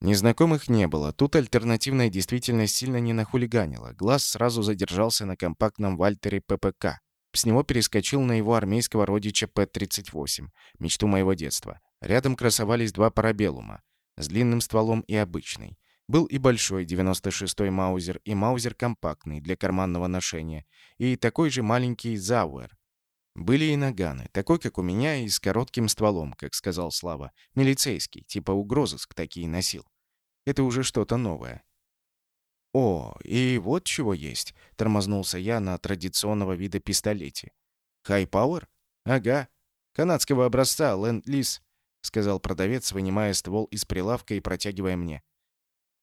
Незнакомых не было. Тут альтернативная действительность сильно не нахулиганила. Глаз сразу задержался на компактном Вальтере ППК. С него перескочил на его армейского родича П-38, мечту моего детства. Рядом красовались два парабеллума с длинным стволом и обычный. Был и большой 96-й Маузер, и Маузер компактный для карманного ношения, и такой же маленький Зауэр. Были и наганы, такой, как у меня, и с коротким стволом, как сказал Слава. Милицейский, типа угрозыск такие носил. Это уже что-то новое. «О, и вот чего есть», — тормознулся я на традиционного вида пистолете. «Хай Пауэр? Ага. Канадского образца, Ленд-Лиз», — сказал продавец, вынимая ствол из прилавка и протягивая мне.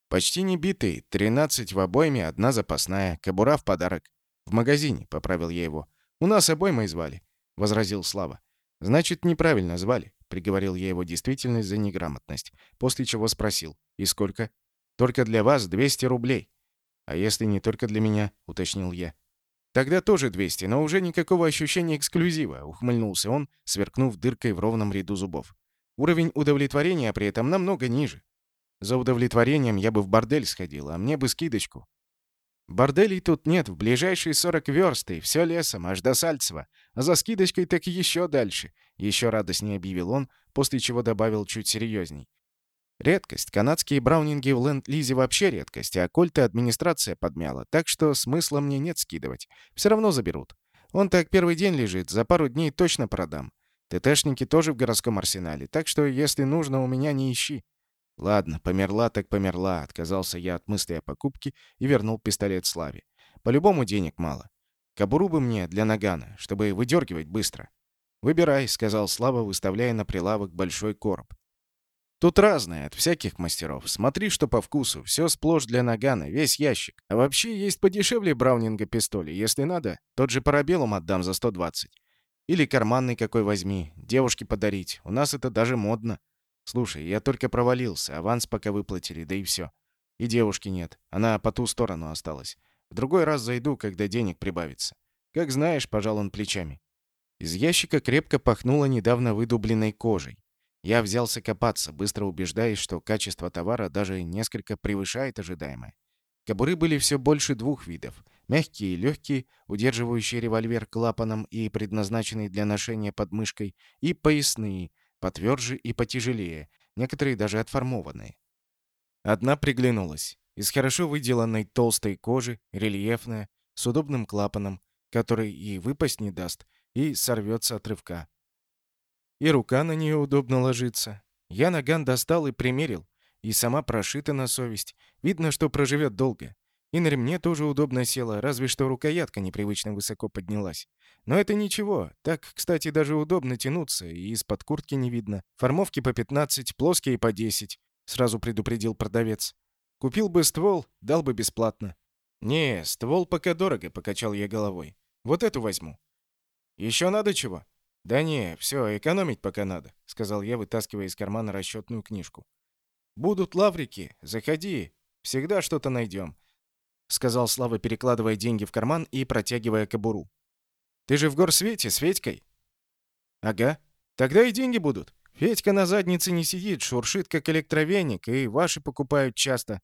«Почти не битый, 13 в обойме, одна запасная, кобура в подарок. В магазине», — поправил я его. «У нас обоймой звали», — возразил Слава. «Значит, неправильно звали», — приговорил я его действительность за неграмотность, после чего спросил. «И сколько?» «Только для вас 200 рублей». «А если не только для меня?» — уточнил я. «Тогда тоже 200, но уже никакого ощущения эксклюзива», — ухмыльнулся он, сверкнув дыркой в ровном ряду зубов. «Уровень удовлетворения при этом намного ниже. За удовлетворением я бы в бордель сходил, а мне бы скидочку. Борделей тут нет, в ближайшие 40 верст, и все лесом, аж до Сальцева. А за скидочкой так еще дальше. Еще радостнее объявил он, после чего добавил чуть серьезней. Редкость. Канадские браунинги в Ленд-Лизе вообще редкость, а кольты администрация подмяла, так что смысла мне нет скидывать. Все равно заберут. Он так первый день лежит, за пару дней точно продам. ТТшники тоже в городском арсенале, так что, если нужно, у меня не ищи. «Ладно, померла так померла», — отказался я от мысли о покупке и вернул пистолет Славе. «По-любому денег мало. Кобуру бы мне для нагана, чтобы выдергивать быстро». «Выбирай», — сказал Слава, выставляя на прилавок большой короб. «Тут разное, от всяких мастеров. Смотри, что по вкусу. Все сплошь для нагана, весь ящик. А вообще есть подешевле браунинга пистоли. Если надо, тот же парабеллум отдам за 120. Или карманный какой возьми, девушке подарить. У нас это даже модно». Слушай, я только провалился, аванс пока выплатили, да и все. И девушки нет, она по ту сторону осталась. В другой раз зайду, когда денег прибавится. Как знаешь, пожал он плечами. Из ящика крепко пахнуло недавно выдубленной кожей. Я взялся копаться, быстро убеждаясь, что качество товара даже несколько превышает ожидаемое. Кобуры были все больше двух видов. Мягкие и легкие, удерживающие револьвер клапаном и предназначенные для ношения под мышкой, и поясные, потверже и потяжелее, некоторые даже отформованные. Одна приглянулась. Из хорошо выделанной толстой кожи, рельефная, с удобным клапаном, который и выпасть не даст, и сорвется от рывка. И рука на нее удобно ложится. Я наган достал и примерил, и сама прошита на совесть. Видно, что проживет долго. И на ремне тоже удобно села, разве что рукоятка непривычно высоко поднялась. Но это ничего. Так, кстати, даже удобно тянуться, и из-под куртки не видно. Формовки по 15, плоские по 10, сразу предупредил продавец. Купил бы ствол, дал бы бесплатно. Не, ствол пока дорого, покачал я головой. Вот эту возьму. Еще надо чего? Да не, все, экономить пока надо, сказал я, вытаскивая из кармана расчетную книжку. Будут лаврики, заходи, всегда что-то найдем. — сказал Слава, перекладывая деньги в карман и протягивая кобуру. «Ты же в горсвете с Федькой?» «Ага. Тогда и деньги будут. Федька на заднице не сидит, шуршит, как электровеник, и ваши покупают часто.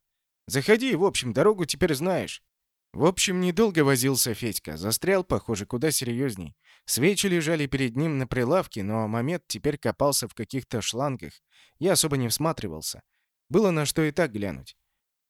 Заходи, в общем, дорогу теперь знаешь». В общем, недолго возился Федька. Застрял, похоже, куда серьезней. Свечи лежали перед ним на прилавке, но момент теперь копался в каких-то шлангах. Я особо не всматривался. Было на что и так глянуть.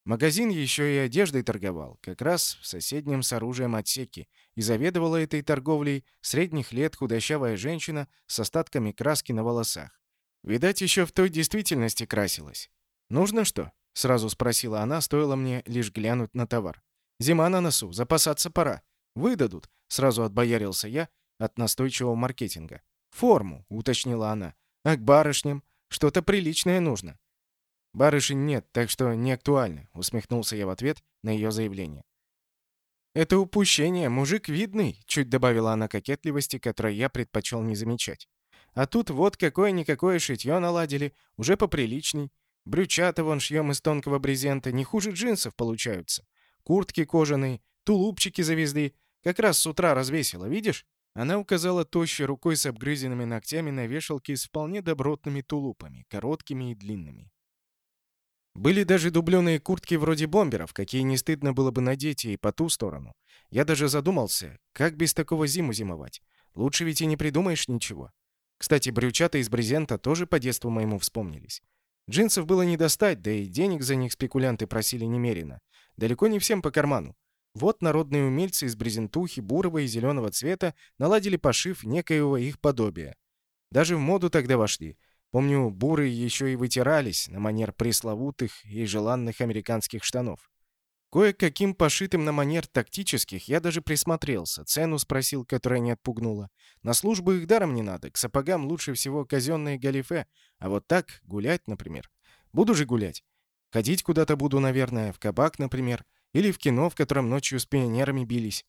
Магазин еще и одеждой торговал, как раз в соседнем с оружием отсеке, и заведовала этой торговлей средних лет худощавая женщина с остатками краски на волосах. Видать, еще в той действительности красилась. «Нужно что?» — сразу спросила она, стоило мне лишь глянуть на товар. «Зима на носу, запасаться пора. Выдадут», — сразу отбоярился я от настойчивого маркетинга. «Форму», — уточнила она. «А к барышням? Что-то приличное нужно». «Барышень нет, так что не актуально», — усмехнулся я в ответ на ее заявление. «Это упущение, мужик видный», — чуть добавила она кокетливости, которой я предпочел не замечать. «А тут вот какое-никакое шитье наладили, уже поприличней. Брючата вон шьем из тонкого брезента, не хуже джинсов получаются. Куртки кожаные, тулупчики завезли. Как раз с утра развесила, видишь?» Она указала тощей рукой с обгрызенными ногтями на вешалке с вполне добротными тулупами, короткими и длинными. Были даже дубленые куртки вроде бомберов, какие не стыдно было бы надеть и по ту сторону. Я даже задумался, как без такого зиму зимовать. Лучше ведь и не придумаешь ничего. Кстати, брючата из брезента тоже по детству моему вспомнились. Джинсов было не достать, да и денег за них спекулянты просили немерено. Далеко не всем по карману. Вот народные умельцы из брезентухи бурого и зеленого цвета наладили пошив некоего их подобия. Даже в моду тогда вошли. Помню, буры еще и вытирались на манер пресловутых и желанных американских штанов. Кое-каким пошитым на манер тактических я даже присмотрелся, цену спросил, которая не отпугнула. На службу их даром не надо, к сапогам лучше всего казенные галифе, а вот так, гулять, например. Буду же гулять. Ходить куда-то буду, наверное, в кабак, например, или в кино, в котором ночью с пионерами бились.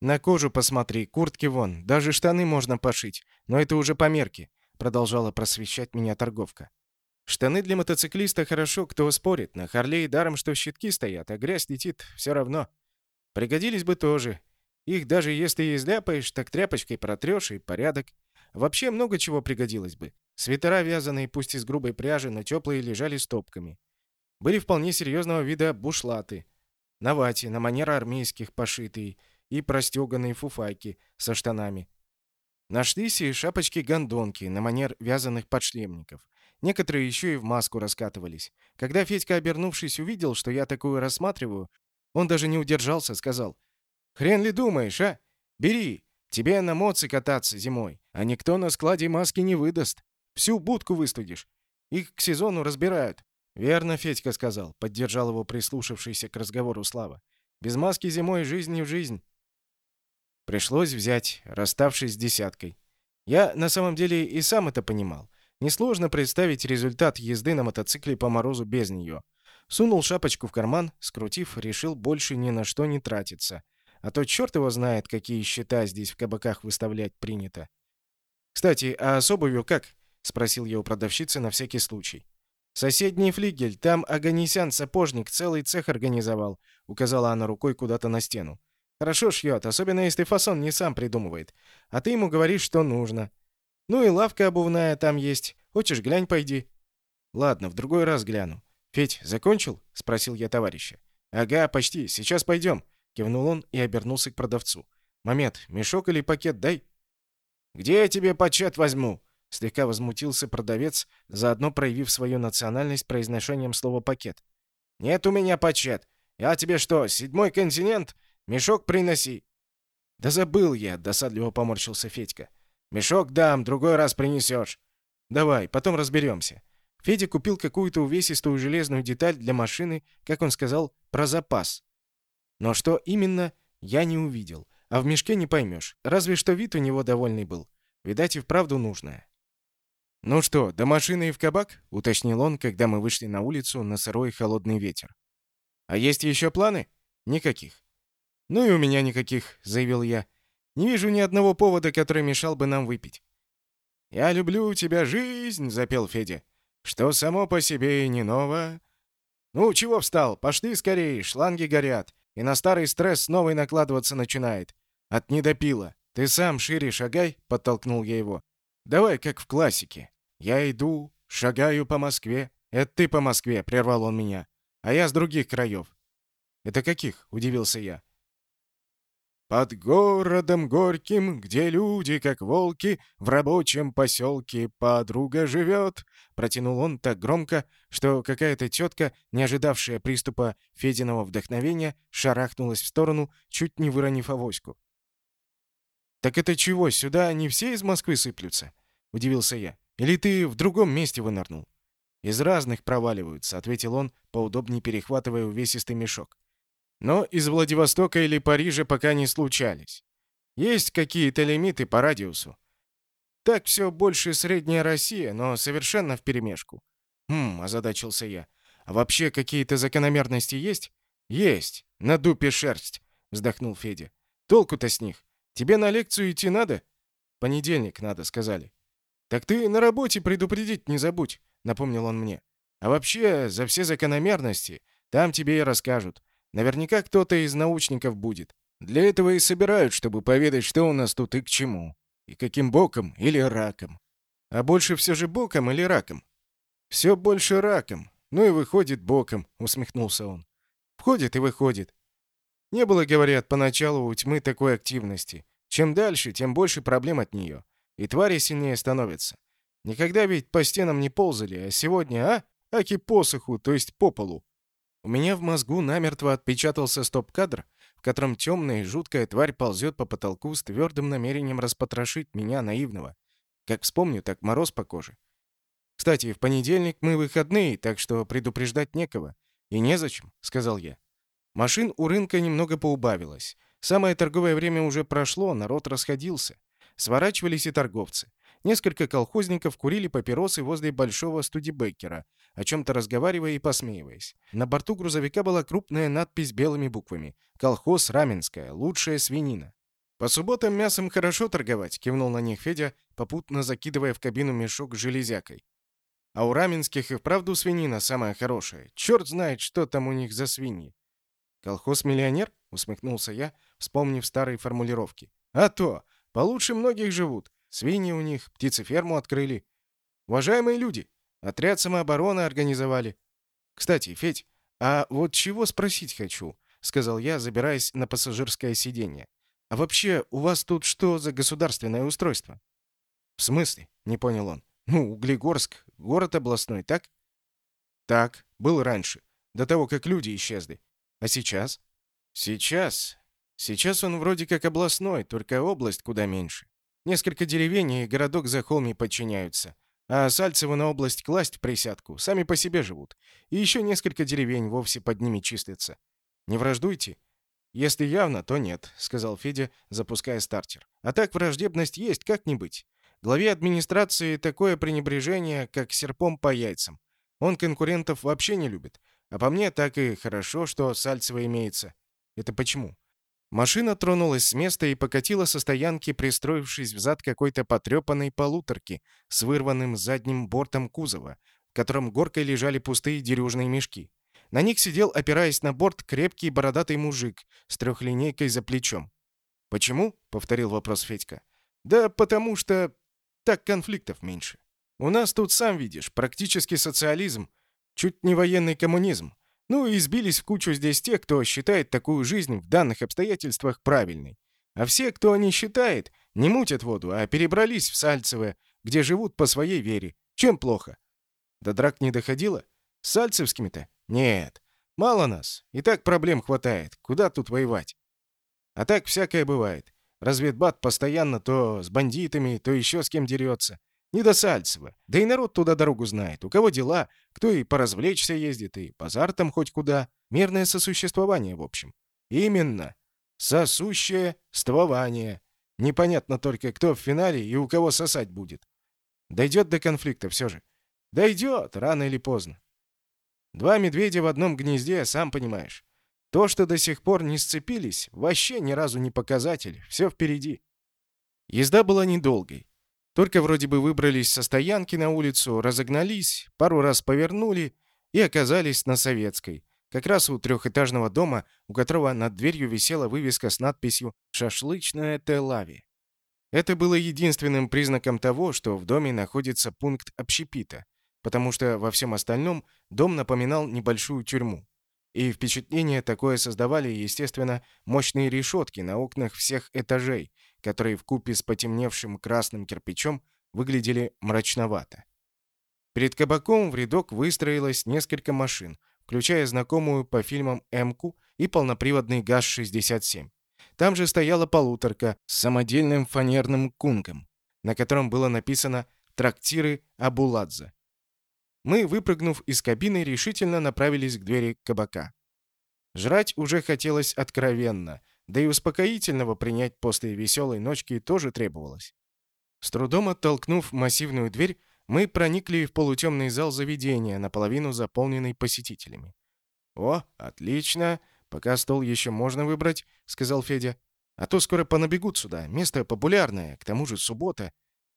На кожу посмотри, куртки вон, даже штаны можно пошить, но это уже по мерке, продолжала просвещать меня торговка. Штаны для мотоциклиста хорошо, кто спорит. На Харлее даром, что щитки стоят, а грязь летит все равно. Пригодились бы тоже. Их даже если изляпаешь, так тряпочкой протрешь и порядок. Вообще много чего пригодилось бы. Свитера вязаные, пусть из грубой пряжи, но теплые лежали стопками. Были вполне серьезного вида бушлаты. На вате, на манер армейских пошитые, и простеганные фуфайки со штанами. Нашлись и шапочки-гондонки на манер вязаных подшлемников. Некоторые еще и в маску раскатывались. Когда Федька, обернувшись, увидел, что я такую рассматриваю, он даже не удержался, сказал, «Хрен ли думаешь, а? Бери, тебе на моце кататься зимой, а никто на складе маски не выдаст. Всю будку выстудишь. Их к сезону разбирают». «Верно, Федька сказал», — поддержал его прислушавшийся к разговору Слава. «Без маски зимой жизнь не в жизнь». Пришлось взять, расставшись с десяткой. Я на самом деле и сам это понимал. Несложно представить результат езды на мотоцикле по морозу без нее. Сунул шапочку в карман, скрутив, решил больше ни на что не тратиться. А то черт его знает, какие счета здесь в кабаках выставлять принято. «Кстати, а с обувью как?» — спросил я у продавщицы на всякий случай. «Соседний флигель, там Аганесян-сапожник целый цех организовал», — указала она рукой куда-то на стену. «Хорошо шьет, особенно если фасон не сам придумывает. А ты ему говоришь, что нужно. Ну и лавка обувная там есть. Хочешь, глянь, пойди. Ладно, в другой раз гляну. Федь, закончил? спросил я товарища. Ага, почти. Сейчас пойдем. кивнул он и обернулся к продавцу. Момент, мешок или пакет дай. Где я тебе пачет возьму? слегка возмутился продавец, заодно проявив свою национальность произношением слова пакет. Нет у меня пачет. Я тебе что, седьмой континент? Мешок приноси. Да забыл я, досадливо поморщился Федька. Мешок дам, другой раз принесешь. Давай, потом разберемся. Федя купил какую-то увесистую железную деталь для машины, как он сказал, про запас. Но что именно, я не увидел. А в мешке не поймешь. Разве что вид у него довольный был. Видать, и вправду нужное. «Ну что, до машины и в кабак?» — уточнил он, когда мы вышли на улицу на сырой холодный ветер. «А есть еще планы?» «Никаких». «Ну и у меня никаких», — заявил я. Не вижу ни одного повода, который мешал бы нам выпить. «Я люблю тебя, жизнь!» — запел Федя. «Что само по себе и не ново». «Ну, чего встал? Пошли скорее, шланги горят. И на старый стресс новый накладываться начинает. От недопила. Ты сам шире шагай», — подтолкнул я его. «Давай, как в классике. Я иду, шагаю по Москве». «Это ты по Москве», — прервал он меня. «А я с других краев». «Это каких?» — удивился я. Под городом горьким, где люди, как волки, в рабочем поселке подруга живет, протянул он так громко, что какая-то тетка, не ожидавшая приступа Фединого вдохновения, шарахнулась в сторону, чуть не выронив авоську. «Так это чего, сюда не все из Москвы сыплются?» — удивился я. «Или ты в другом месте вынырнул?» «Из разных проваливаются», — ответил он, поудобнее перехватывая увесистый мешок но из Владивостока или Парижа пока не случались. Есть какие-то лимиты по радиусу. Так все больше средняя Россия, но совершенно вперемешку. Хм, озадачился я. А вообще какие-то закономерности есть? Есть. На дупе шерсть, вздохнул Федя. Толку-то с них. Тебе на лекцию идти надо? Понедельник надо, сказали. Так ты на работе предупредить не забудь, напомнил он мне. А вообще, за все закономерности там тебе и расскажут. Наверняка кто-то из научников будет. Для этого и собирают, чтобы поведать, что у нас тут и к чему. И каким боком или раком. А больше все же боком или раком? Все больше раком. Ну и выходит боком, усмехнулся он. Входит и выходит. Не было, говорят, поначалу у тьмы такой активности. Чем дальше, тем больше проблем от нее. И твари сильнее становятся. Никогда ведь по стенам не ползали, а сегодня, а? Аки посоху, то есть по полу. У меня в мозгу намертво отпечатался стоп-кадр, в котором темная и жуткая тварь ползет по потолку с твердым намерением распотрошить меня, наивного. Как вспомню, так мороз по коже. Кстати, в понедельник мы выходные, так что предупреждать некого. И незачем, сказал я. Машин у рынка немного поубавилось. Самое торговое время уже прошло, народ расходился. Сворачивались и торговцы. Несколько колхозников курили папиросы возле большого студибекера, о чем-то разговаривая и посмеиваясь. На борту грузовика была крупная надпись белыми буквами «Колхоз Раменская. Лучшая свинина». «По субботам мясом хорошо торговать», — кивнул на них Федя, попутно закидывая в кабину мешок с железякой. «А у Раменских и вправду свинина самая хорошая. Черт знает, что там у них за свиньи». «Колхоз-миллионер?» — усмехнулся я, вспомнив старые формулировки. «А то! Получше многих живут. Свиньи у них, птицеферму открыли. Уважаемые люди, отряд самообороны организовали. Кстати, Федь, а вот чего спросить хочу, сказал я, забираясь на пассажирское сиденье. А вообще, у вас тут что за государственное устройство? В смысле? Не понял он. Ну, Углегорск, город областной, так? Так, был раньше, до того, как люди исчезли. А сейчас? Сейчас. Сейчас он вроде как областной, только область куда меньше. Несколько деревень и городок за холми подчиняются. А Сальцево на область класть присядку, сами по себе живут. И еще несколько деревень вовсе под ними числятся. Не враждуйте. Если явно, то нет, сказал Федя, запуская стартер. А так враждебность есть, как не быть. Главе администрации такое пренебрежение, как серпом по яйцам. Он конкурентов вообще не любит. А по мне так и хорошо, что Сальцево имеется. Это почему? Машина тронулась с места и покатила со стоянки, пристроившись взад какой-то потрепанной полуторки с вырванным задним бортом кузова, в котором горкой лежали пустые дерюжные мешки. На них сидел, опираясь на борт, крепкий бородатый мужик с трехлинейкой за плечом. «Почему?» — повторил вопрос Федька. «Да потому что так конфликтов меньше. У нас тут, сам видишь, практически социализм, чуть не военный коммунизм. Ну и сбились в кучу здесь те, кто считает такую жизнь в данных обстоятельствах правильной. А все, кто не считает, не мутят воду, а перебрались в Сальцево, где живут по своей вере. Чем плохо? До драк не доходило? С Сальцевскими-то? Нет. Мало нас. И так проблем хватает. Куда тут воевать? А так всякое бывает. Разведбат постоянно то с бандитами, то еще с кем дерется. Не до Сальцева. Да и народ туда дорогу знает. У кого дела, кто и поразвлечься ездит, и базар там хоть куда. Мирное сосуществование, в общем. Именно. Сосуществование. Непонятно только, кто в финале и у кого сосать будет. Дойдет до конфликта все же. Дойдет, рано или поздно. Два медведя в одном гнезде, сам понимаешь. То, что до сих пор не сцепились, вообще ни разу не показатель. Все впереди. Езда была недолгой. Только вроде бы выбрались со стоянки на улицу, разогнались, пару раз повернули и оказались на Советской. Как раз у трехэтажного дома, у которого над дверью висела вывеска с надписью «Шашлычная Телави». Это было единственным признаком того, что в доме находится пункт общепита, потому что во всем остальном дом напоминал небольшую тюрьму. И впечатление такое создавали, естественно, мощные решетки на окнах всех этажей, которые в купе с потемневшим красным кирпичом выглядели мрачновато. Перед кабаком в рядок выстроилось несколько машин, включая знакомую по фильмам «М-ку» и полноприводный ГАЗ-67. Там же стояла полуторка с самодельным фанерным кунгом, на котором было написано «Трактиры Абуладзе». Мы, выпрыгнув из кабины, решительно направились к двери кабака. Жрать уже хотелось откровенно — да и успокоительного принять после веселой ночки тоже требовалось. С трудом оттолкнув массивную дверь, мы проникли в полутемный зал заведения, наполовину заполненный посетителями. «О, отлично! Пока стол еще можно выбрать», — сказал Федя. «А то скоро понабегут сюда. Место популярное, к тому же суббота».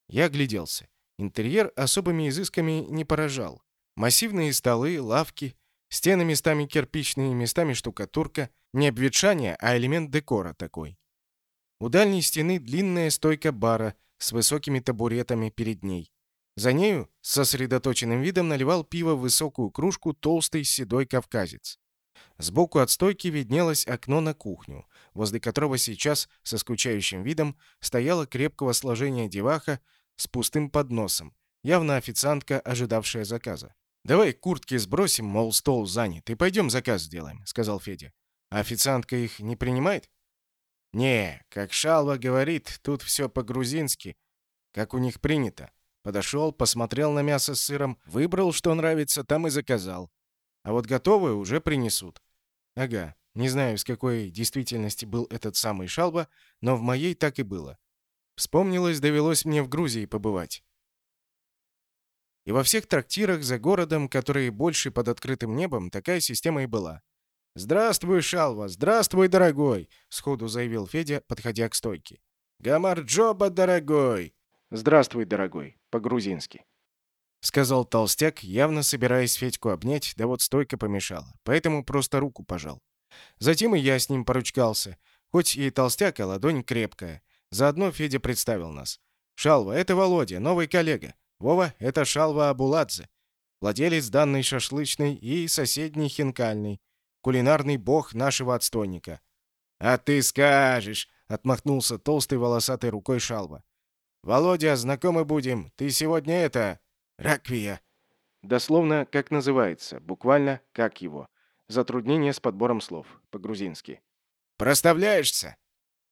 Я огляделся. Интерьер особыми изысками не поражал. Массивные столы, лавки, стены местами кирпичные, местами штукатурка, не обветшание, а элемент декора такой. У дальней стены длинная стойка бара с высокими табуретами перед ней. За нею с сосредоточенным видом наливал пиво в высокую кружку толстый седой кавказец. Сбоку от стойки виднелось окно на кухню, возле которого сейчас со скучающим видом стояла крепкого сложения деваха с пустым подносом, явно официантка, ожидавшая заказа. «Давай куртки сбросим, мол, стол занят, и пойдем заказ сделаем», — сказал Федя. «А официантка их не принимает?» «Не, как Шалва говорит, тут все по-грузински, как у них принято. Подошел, посмотрел на мясо с сыром, выбрал, что нравится, там и заказал. А вот готовые уже принесут. Ага, не знаю, с какой действительности был этот самый Шалва, но в моей так и было. Вспомнилось, довелось мне в Грузии побывать. И во всех трактирах за городом, которые больше под открытым небом, такая система и была. «Здравствуй, Шалва! Здравствуй, дорогой!» — сходу заявил Федя, подходя к стойке. «Гамарджоба, дорогой!» «Здравствуй, дорогой!» — по-грузински. — сказал толстяк, явно собираясь Федьку обнять, да вот стойка помешала, поэтому просто руку пожал. Затем и я с ним поручкался. Хоть и толстяк, а ладонь крепкая. Заодно Федя представил нас. «Шалва, это Володя, новый коллега. Вова, это Шалва Абуладзе, владелец данной шашлычной и соседней хинкальной, кулинарный бог нашего отстойника». «А ты скажешь!» — отмахнулся толстой волосатой рукой Шалва. «Володя, знакомы будем. Ты сегодня это... Раквия!» Дословно, как называется, буквально, как его. Затруднение с подбором слов, по-грузински. «Проставляешься?»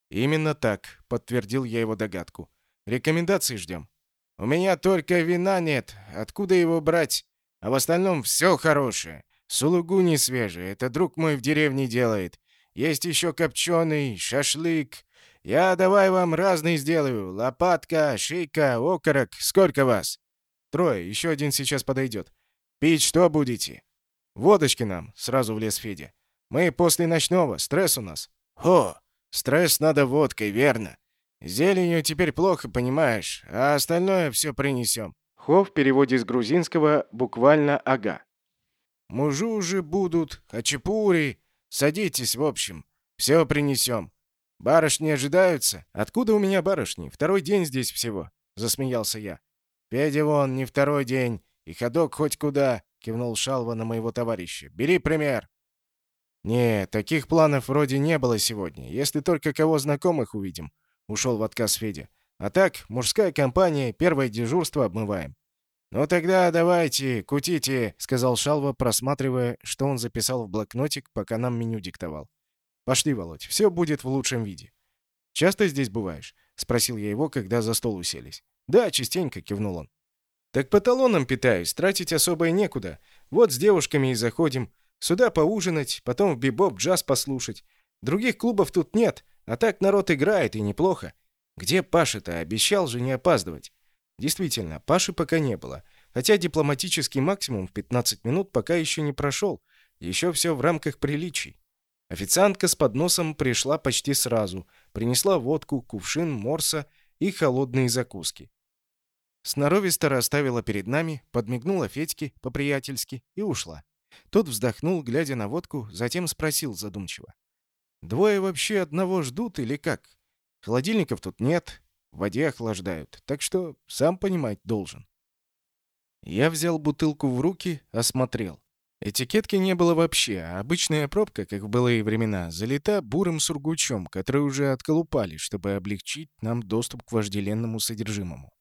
«Именно так», — подтвердил я его догадку. «Рекомендации ждем». «У меня только вина нет. Откуда его брать? А в остальном все хорошее. Сулугу не свежий. Это друг мой в деревне делает. Есть еще копченый, шашлык. Я давай вам разный сделаю. Лопатка, шейка, окорок. Сколько вас?» Трое, еще один сейчас подойдет. Пить что будете? Водочки нам, сразу влез Федя. Мы после ночного, стресс у нас. О, стресс надо водкой, верно. Зеленью теперь плохо, понимаешь, а остальное все принесем. Хо в переводе с грузинского буквально «ага». Мужу же будут, хачапури. Садитесь, в общем. Все принесем. Барышни ожидаются? Откуда у меня барышни? Второй день здесь всего. Засмеялся я. «Федя вон, не второй день, и ходок хоть куда», — кивнул Шалва на моего товарища. «Бери пример». «Не, таких планов вроде не было сегодня, если только кого знакомых увидим», — ушел в отказ Федя. «А так, мужская компания, первое дежурство обмываем». «Ну тогда давайте, кутите», — сказал Шалва, просматривая, что он записал в блокнотик, пока нам меню диктовал. «Пошли, Володь, все будет в лучшем виде». «Часто здесь бываешь?» — спросил я его, когда за стол уселись. «Да, частенько», — кивнул он. «Так по талонам питаюсь, тратить особо и некуда. Вот с девушками и заходим. Сюда поужинать, потом в бибоп джаз послушать. Других клубов тут нет, а так народ играет, и неплохо. Где Паша-то? Обещал же не опаздывать». Действительно, Паши пока не было. Хотя дипломатический максимум в 15 минут пока еще не прошел. Еще все в рамках приличий. Официантка с подносом пришла почти сразу. Принесла водку, кувшин, морса и холодные закуски. Сноровисто расставила перед нами, подмигнула Федьке по-приятельски и ушла. Тот вздохнул, глядя на водку, затем спросил задумчиво. «Двое вообще одного ждут или как? Холодильников тут нет, в воде охлаждают, так что сам понимать должен». Я взял бутылку в руки, осмотрел. Этикетки не было вообще, а обычная пробка, как в былые времена, залита бурым сургучом, который уже отколупали, чтобы облегчить нам доступ к вожделенному содержимому.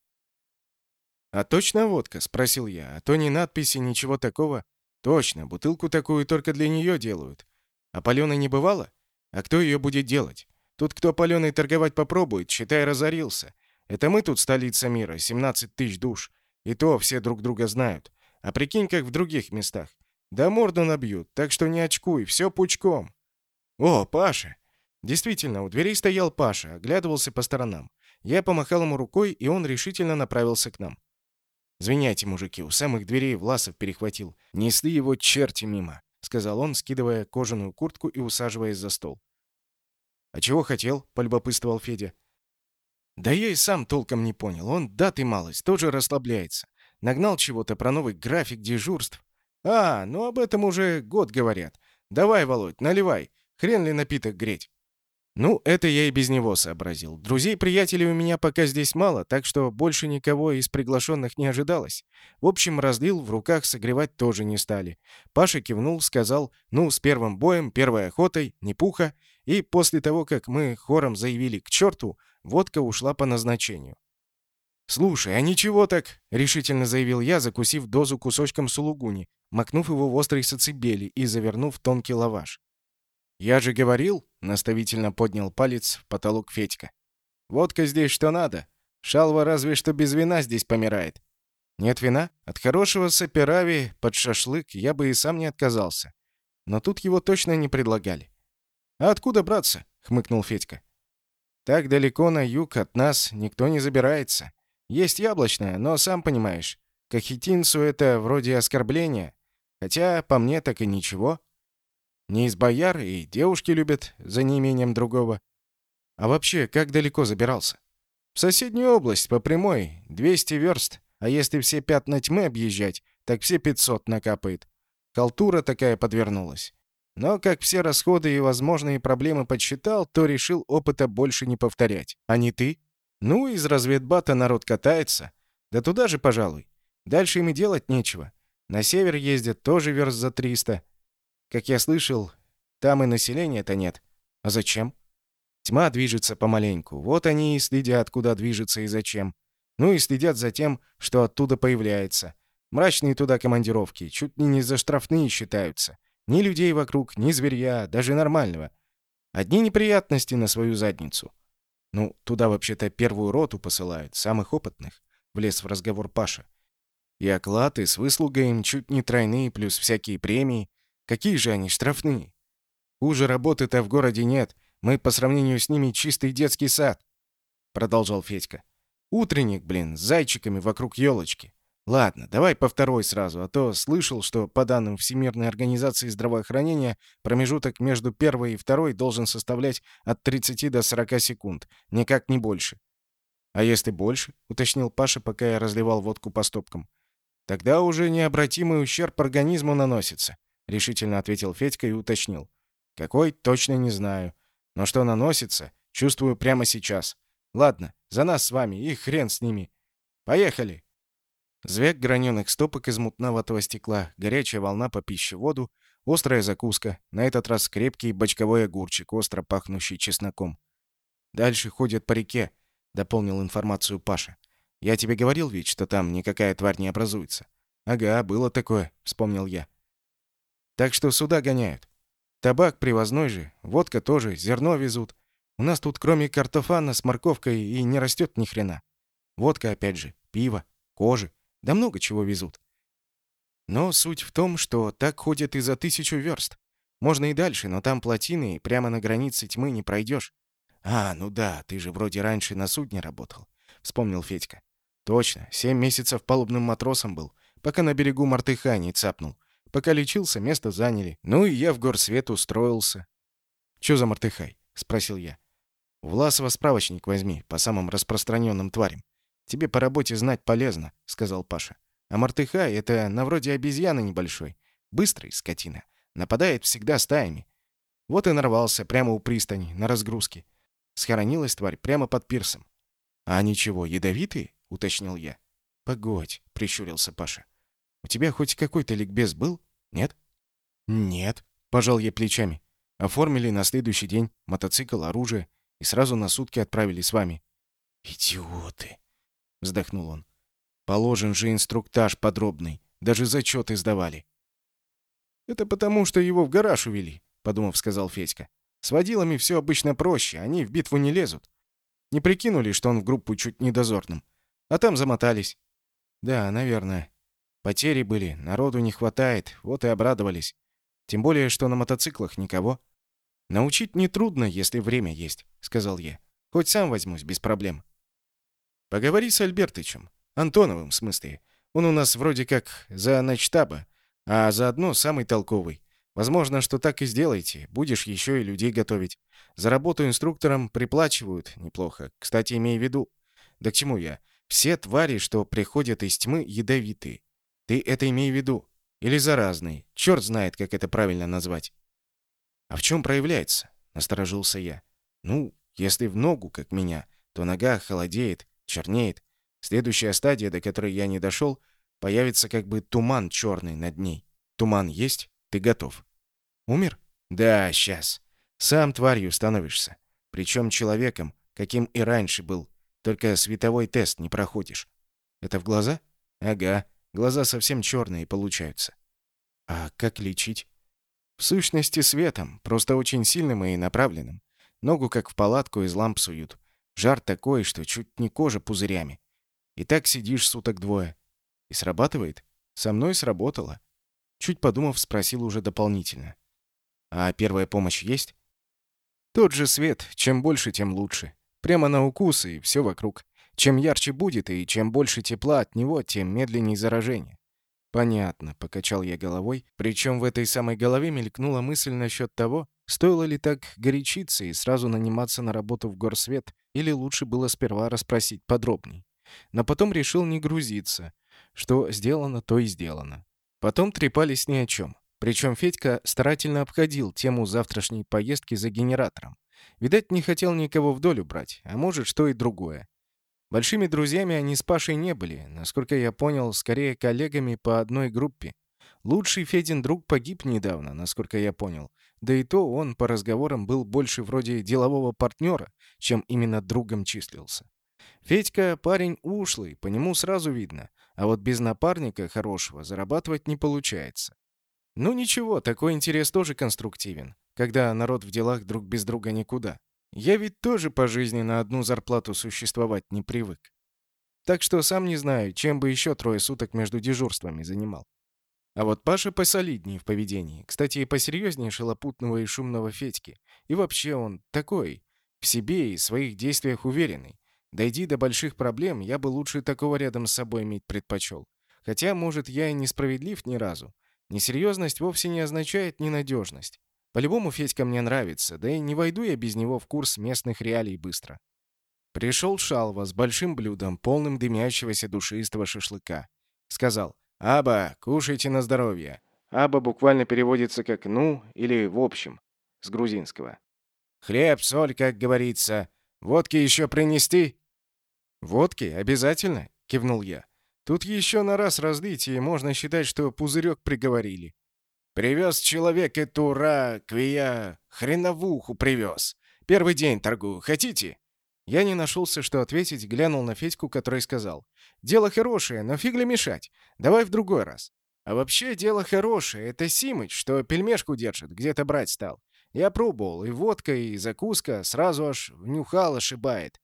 «А точно водка?» — спросил я. «А то ни надписи, ничего такого». «Точно, бутылку такую только для нее делают. А паленой не бывало? А кто ее будет делать? Тут кто паленой торговать попробует, считай, разорился. Это мы тут столица мира, 17 тысяч душ. И то все друг друга знают. А прикинь, как в других местах. Да морду набьют, так что не очкуй, все пучком». «О, Паша!» Действительно, у дверей стоял Паша, оглядывался по сторонам. Я помахал ему рукой, и он решительно направился к нам. «Извиняйте, мужики, у самых дверей Власов перехватил. Несли его черти мимо», — сказал он, скидывая кожаную куртку и усаживаясь за стол. «А чего хотел?» — полюбопытствовал Федя. «Да я и сам толком не понял. Он, да ты малость, тоже расслабляется. Нагнал чего-то про новый график дежурств. А, ну об этом уже год говорят. Давай, Володь, наливай. Хрен ли напиток греть?» Ну, это я и без него сообразил. Друзей-приятелей у меня пока здесь мало, так что больше никого из приглашенных не ожидалось. В общем, разлил, в руках согревать тоже не стали. Паша кивнул, сказал, ну, с первым боем, первой охотой, не пуха. И после того, как мы хором заявили «к черту», водка ушла по назначению. «Слушай, а ничего так», — решительно заявил я, закусив дозу кусочком сулугуни, макнув его в острый сацибели и завернув тонкий лаваш. «Я же говорил», — наставительно поднял палец в потолок Федька. «Водка здесь что надо. Шалва разве что без вина здесь помирает». «Нет вина? От хорошего саперави под шашлык я бы и сам не отказался. Но тут его точно не предлагали». «А откуда браться?» — хмыкнул Федька. «Так далеко на юг от нас никто не забирается. Есть яблочное, но сам понимаешь, кахетинцу это вроде оскорбления. Хотя по мне так и ничего. Не из бояр, и девушки любят, за неимением другого. А вообще, как далеко забирался? В соседнюю область, по прямой, 200 верст. А если все пятна тьмы объезжать, так все 500 накапает. Халтура такая подвернулась. Но, как все расходы и возможные проблемы подсчитал, то решил опыта больше не повторять. А не ты? Ну, из разведбата народ катается. Да туда же, пожалуй. Дальше им и делать нечего. На север ездят тоже верст за 300. Как я слышал, там и населения-то нет. А зачем? Тьма движется помаленьку. Вот они и следят, куда движется и зачем. Ну и следят за тем, что оттуда появляется. Мрачные туда командировки, чуть ли не за штрафные считаются. Ни людей вокруг, ни зверья, даже нормального. Одни неприятности на свою задницу. Ну, туда вообще-то первую роту посылают, самых опытных. Влез в разговор Паша. И оклады с выслугой им чуть не тройные, плюс всякие премии. Какие же они штрафные? Хуже работы-то в городе нет. Мы по сравнению с ними чистый детский сад. Продолжал Федька. Утренник, блин, с зайчиками вокруг елочки. Ладно, давай по второй сразу, а то слышал, что по данным Всемирной организации здравоохранения промежуток между первой и второй должен составлять от 30 до 40 секунд, никак не больше. А если больше, уточнил Паша, пока я разливал водку по стопкам. Тогда уже необратимый ущерб организму наносится. — решительно ответил Федька и уточнил. «Какой, точно не знаю. Но что наносится, чувствую прямо сейчас. Ладно, за нас с вами, и хрен с ними. Поехали!» Звяк граненых стопок из мутноватого стекла, горячая волна по пищеводу, острая закуска, на этот раз крепкий бочковой огурчик, остро пахнущий чесноком. «Дальше ходят по реке», — дополнил информацию Паша. «Я тебе говорил ведь, что там никакая тварь не образуется?» «Ага, было такое», — вспомнил я. Так что сюда гоняют. Табак привозной же, водка тоже, зерно везут. У нас тут кроме картофана с морковкой и не растет ни хрена. Водка опять же, пиво, кожи, да много чего везут. Но суть в том, что так ходят и за тысячу верст. Можно и дальше, но там плотины, и прямо на границе тьмы не пройдешь. А, ну да, ты же вроде раньше на судне работал, вспомнил Федька. Точно, семь месяцев палубным матросом был, пока на берегу Мартыха не цапнул. Пока лечился, место заняли. Ну и я в горсвет устроился. «Чё за мартыхай?» — спросил я. «Власова справочник возьми по самым распространенным тварям. Тебе по работе знать полезно», — сказал Паша. «А мартыхай — это на вроде обезьяны небольшой. Быстрый, скотина. Нападает всегда стаями. Вот и нарвался прямо у пристани, на разгрузке. Схоронилась тварь прямо под пирсом. «А ничего, ядовитые?» — уточнил я. «Погодь», — прищурился Паша. «У тебя хоть какой-то ликбез был?» Нет? Нет, пожал я плечами. Оформили на следующий день мотоцикл, оружие и сразу на сутки отправили с вами. Идиоты, вздохнул он. Положен же инструктаж подробный, даже зачеты сдавали. Это потому, что его в гараж увели, подумав, сказал Федька. С водилами все обычно проще, они в битву не лезут. Не прикинули, что он в группу чуть не дозорным. А там замотались. Да, наверное. Потери были, народу не хватает, вот и обрадовались. Тем более, что на мотоциклах никого. Научить нетрудно, если время есть, сказал я. Хоть сам возьмусь без проблем. Поговори с Альбертычем. Антоновым, в смысле. Он у нас вроде как за начтаба, а заодно самый толковый. Возможно, что так и сделаете. Будешь еще и людей готовить. За работу инструкторам приплачивают неплохо. Кстати, имей в виду. Да к чему я? Все твари, что приходят из тьмы, ядовитые. Ты это имей в виду. Или заразный. Черт знает, как это правильно назвать. А в чем проявляется? Насторожился я. Ну, если в ногу, как меня, то нога холодеет, чернеет. Следующая стадия, до которой я не дошел, появится как бы туман черный над ней. Туман есть? Ты готов. Умер? Да, сейчас. Сам тварью становишься. Причем человеком, каким и раньше был. Только световой тест не проходишь. Это в глаза? Ага. Глаза совсем черные получаются. А как лечить? В сущности, светом, просто очень сильным и направленным. Ногу как в палатку из ламп суют. Жар такой, что чуть не кожа пузырями. И так сидишь суток двое. И срабатывает? Со мной сработало. Чуть подумав, спросил уже дополнительно. А первая помощь есть? Тот же свет. Чем больше, тем лучше. Прямо на укус и все вокруг. Чем ярче будет и чем больше тепла от него, тем медленнее заражение. «Понятно», — покачал я головой, причем в этой самой голове мелькнула мысль насчет того, стоило ли так горячиться и сразу наниматься на работу в горсвет, или лучше было сперва расспросить подробней. Но потом решил не грузиться. Что сделано, то и сделано. Потом трепались ни о чем. Причем Федька старательно обходил тему завтрашней поездки за генератором. Видать, не хотел никого в долю брать, а может, что и другое. Большими друзьями они с Пашей не были, насколько я понял, скорее коллегами по одной группе. Лучший Федин друг погиб недавно, насколько я понял. Да и то он по разговорам был больше вроде делового партнера, чем именно другом числился. Федька парень ушлый, по нему сразу видно, а вот без напарника хорошего зарабатывать не получается. Ну ничего, такой интерес тоже конструктивен, когда народ в делах друг без друга никуда. Я ведь тоже по жизни на одну зарплату существовать не привык. Так что сам не знаю, чем бы еще трое суток между дежурствами занимал. А вот Паша посолиднее в поведении. Кстати, и посерьезнее шалопутного и шумного Федьки. И вообще он такой, в себе и своих действиях уверенный. Дойди до больших проблем, я бы лучше такого рядом с собой иметь предпочел. Хотя, может, я и несправедлив ни разу. Несерьезность вовсе не означает ненадежность. По-любому Федька мне нравится, да и не войду я без него в курс местных реалий быстро. Пришел Шалва с большим блюдом, полным дымящегося душистого шашлыка. Сказал, «Аба, кушайте на здоровье». «Аба» буквально переводится как «ну» или «в общем» с грузинского. «Хлеб, соль, как говорится. Водки еще принести?» «Водки? Обязательно?» — кивнул я. «Тут еще на раз разлить, и можно считать, что пузырек приговорили». Привез человек эту раквия, хреновуху привез. Первый день торгую, хотите?» Я не нашелся, что ответить, глянул на Федьку, который сказал. «Дело хорошее, но фиг ли мешать? Давай в другой раз». «А вообще дело хорошее. Это Симыч, что пельмешку держит, где-то брать стал. Я пробовал, и водка, и закуска сразу аж внюхал ошибает.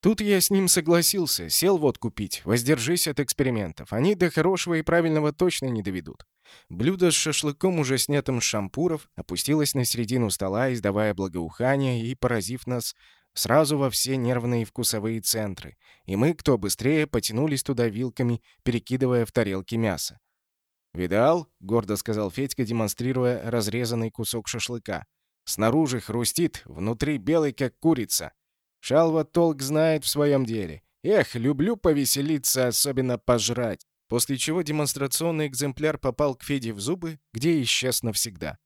Тут я с ним согласился, сел водку пить, воздержись от экспериментов. Они до хорошего и правильного точно не доведут. Блюдо с шашлыком, уже снятым с шампуров, опустилось на середину стола, издавая благоухание и поразив нас сразу во все нервные вкусовые центры. И мы, кто быстрее, потянулись туда вилками, перекидывая в тарелки мясо. «Видал?» — гордо сказал Федька, демонстрируя разрезанный кусок шашлыка. «Снаружи хрустит, внутри белый, как курица. Шалва толк знает в своем деле. Эх, люблю повеселиться, особенно пожрать. После чего демонстрационный экземпляр попал к Феде в зубы, где исчез навсегда.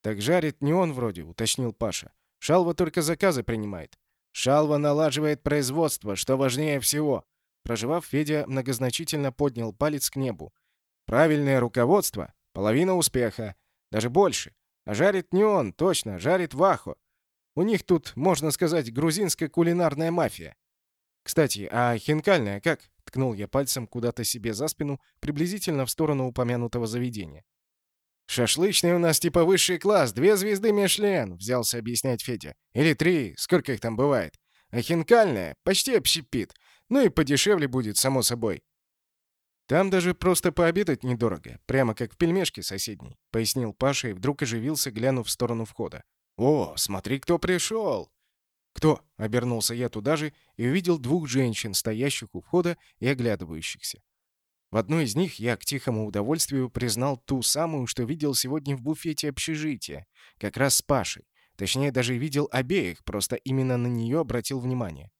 «Так жарит не он вроде», — уточнил Паша. «Шалва только заказы принимает. Шалва налаживает производство, что важнее всего». Проживав, Федя многозначительно поднял палец к небу. «Правильное руководство — половина успеха. Даже больше. А жарит не он, точно, жарит Вахо. У них тут, можно сказать, грузинская кулинарная мафия. Кстати, а хинкальная как? Ткнул я пальцем куда-то себе за спину, приблизительно в сторону упомянутого заведения. «Шашлычный у нас типа высший класс, две звезды Мишлен», — взялся объяснять Федя. «Или три, сколько их там бывает. А хинкальная почти общепит. Ну и подешевле будет, само собой». «Там даже просто пообедать недорого, прямо как в пельмешке соседней», — пояснил Паша и вдруг оживился, глянув в сторону входа. «О, смотри, кто пришел!» «Кто?» — обернулся я туда же и увидел двух женщин, стоящих у входа и оглядывающихся. В одной из них я к тихому удовольствию признал ту самую, что видел сегодня в буфете общежития, как раз с Пашей. Точнее, даже видел обеих, просто именно на нее обратил внимание.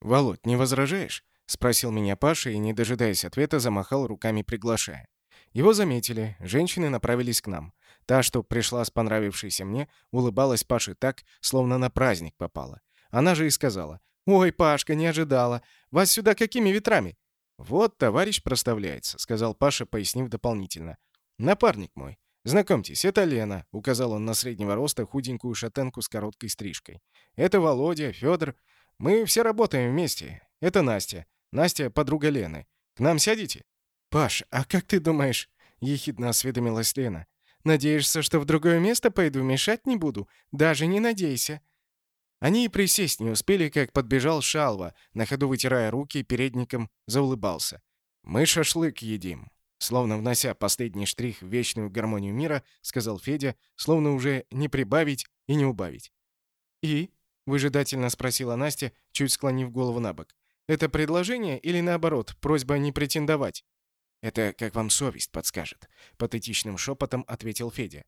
«Володь, не возражаешь?» — спросил меня Паша и, не дожидаясь ответа, замахал руками, приглашая. Его заметили, женщины направились к нам. Та, что пришла с понравившейся мне, улыбалась Паше так, словно на праздник попала. Она же и сказала, «Ой, Пашка, не ожидала. Вас сюда какими ветрами?» «Вот товарищ проставляется», — сказал Паша, пояснив дополнительно. «Напарник мой. Знакомьтесь, это Лена», — указал он на среднего роста худенькую шатенку с короткой стрижкой. «Это Володя, Федор. Мы все работаем вместе. Это Настя. Настя — подруга Лены. К нам сядете?» «Паш, а как ты думаешь?» — ехидно осведомилась Лена. «Надеешься, что в другое место пойду, мешать не буду? Даже не надейся». Они и присесть не успели, как подбежал Шалва, на ходу вытирая руки передником, заулыбался. «Мы шашлык едим», словно внося последний штрих в вечную гармонию мира, сказал Федя, словно уже не прибавить и не убавить. «И?» — выжидательно спросила Настя, чуть склонив голову на бок. «Это предложение или, наоборот, просьба не претендовать?» «Это как вам совесть подскажет», — патетичным шепотом ответил Федя.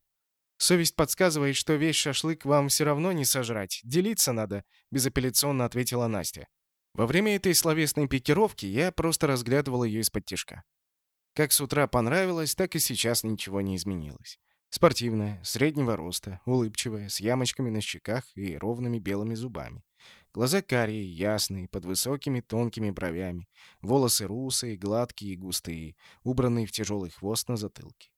«Совесть подсказывает, что весь шашлык вам все равно не сожрать. Делиться надо», — безапелляционно ответила Настя. Во время этой словесной пикировки я просто разглядывал ее из-под тишка. Как с утра понравилось, так и сейчас ничего не изменилось. Спортивная, среднего роста, улыбчивая, с ямочками на щеках и ровными белыми зубами. Глаза карие, ясные, под высокими тонкими бровями. Волосы русые, гладкие и густые, убранные в тяжелый хвост на затылке.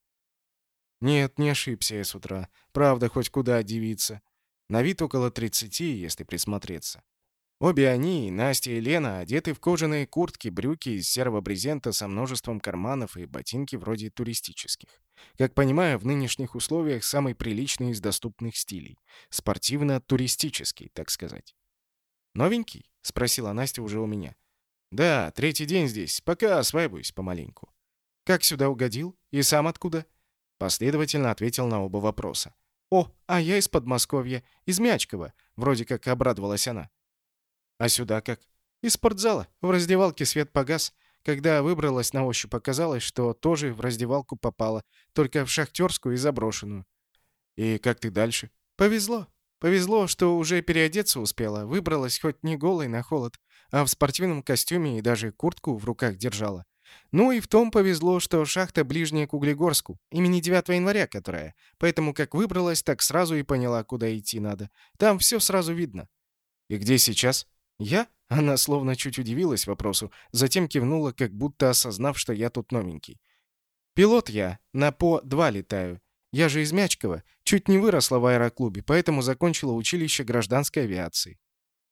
Нет, не ошибся я с утра. Правда, хоть куда девица. На вид около 30, если присмотреться. Обе они, Настя и Лена, одеты в кожаные куртки, брюки из серого брезента со множеством карманов и ботинки вроде туристических. Как понимаю, в нынешних условиях самый приличный из доступных стилей. Спортивно-туристический, так сказать. «Новенький?» — спросила Настя уже у меня. «Да, третий день здесь. Пока осваиваюсь помаленьку». «Как сюда угодил? И сам откуда?» Последовательно ответил на оба вопроса. «О, а я из Подмосковья, из Мячкова», — вроде как обрадовалась она. «А сюда как?» «Из спортзала. В раздевалке свет погас. Когда выбралась на ощупь, оказалось, что тоже в раздевалку попала, только в шахтерскую и заброшенную». «И как ты дальше?» «Повезло. Повезло, что уже переодеться успела. Выбралась хоть не голой на холод, а в спортивном костюме и даже куртку в руках держала. Ну и в том повезло, что шахта ближняя к Углегорску, имени 9 января которая. Поэтому как выбралась, так сразу и поняла, куда идти надо. Там все сразу видно. И где сейчас? Я? Она словно чуть удивилась вопросу, затем кивнула, как будто осознав, что я тут новенький. Пилот я, на ПО-2 летаю. Я же из Мячкова, чуть не выросла в аэроклубе, поэтому закончила училище гражданской авиации.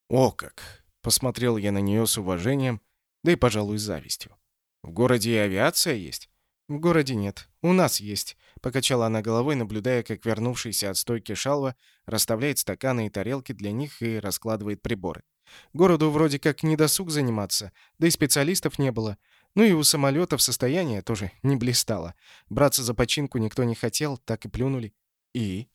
О как! Посмотрел я на нее с уважением, да и, пожалуй, завистью. В городе и авиация есть? В городе нет. У нас есть. Покачала она головой, наблюдая, как вернувшийся от стойки шалва расставляет стаканы и тарелки для них и раскладывает приборы. Городу вроде как не досуг заниматься, да и специалистов не было. Ну и у самолетов состояние тоже не блистало. Браться за починку никто не хотел, так и плюнули. И?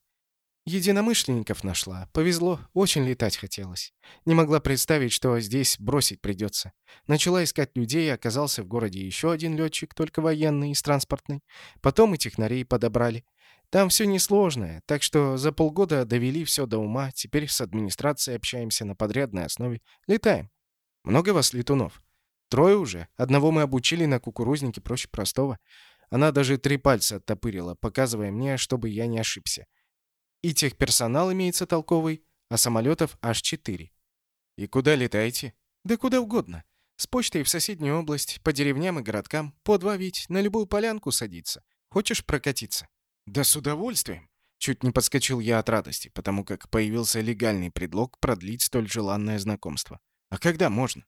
Единомышленников нашла. Повезло, очень летать хотелось. Не могла представить, что здесь бросить придется. Начала искать людей, оказался в городе еще один летчик, только военный, из транспортный. Потом и технарей подобрали. Там все несложное, так что за полгода довели все до ума, теперь с администрацией общаемся на подрядной основе. Летаем. Много вас летунов? Трое уже. Одного мы обучили на кукурузнике проще простого. Она даже три пальца оттопырила, показывая мне, чтобы я не ошибся. И техперсонал имеется толковый, а самолетов аж четыре. И куда летаете? Да куда угодно. С почтой в соседнюю область, по деревням и городкам. По два ведь, на любую полянку садиться. Хочешь прокатиться? Да с удовольствием. Чуть не подскочил я от радости, потому как появился легальный предлог продлить столь желанное знакомство. А когда можно?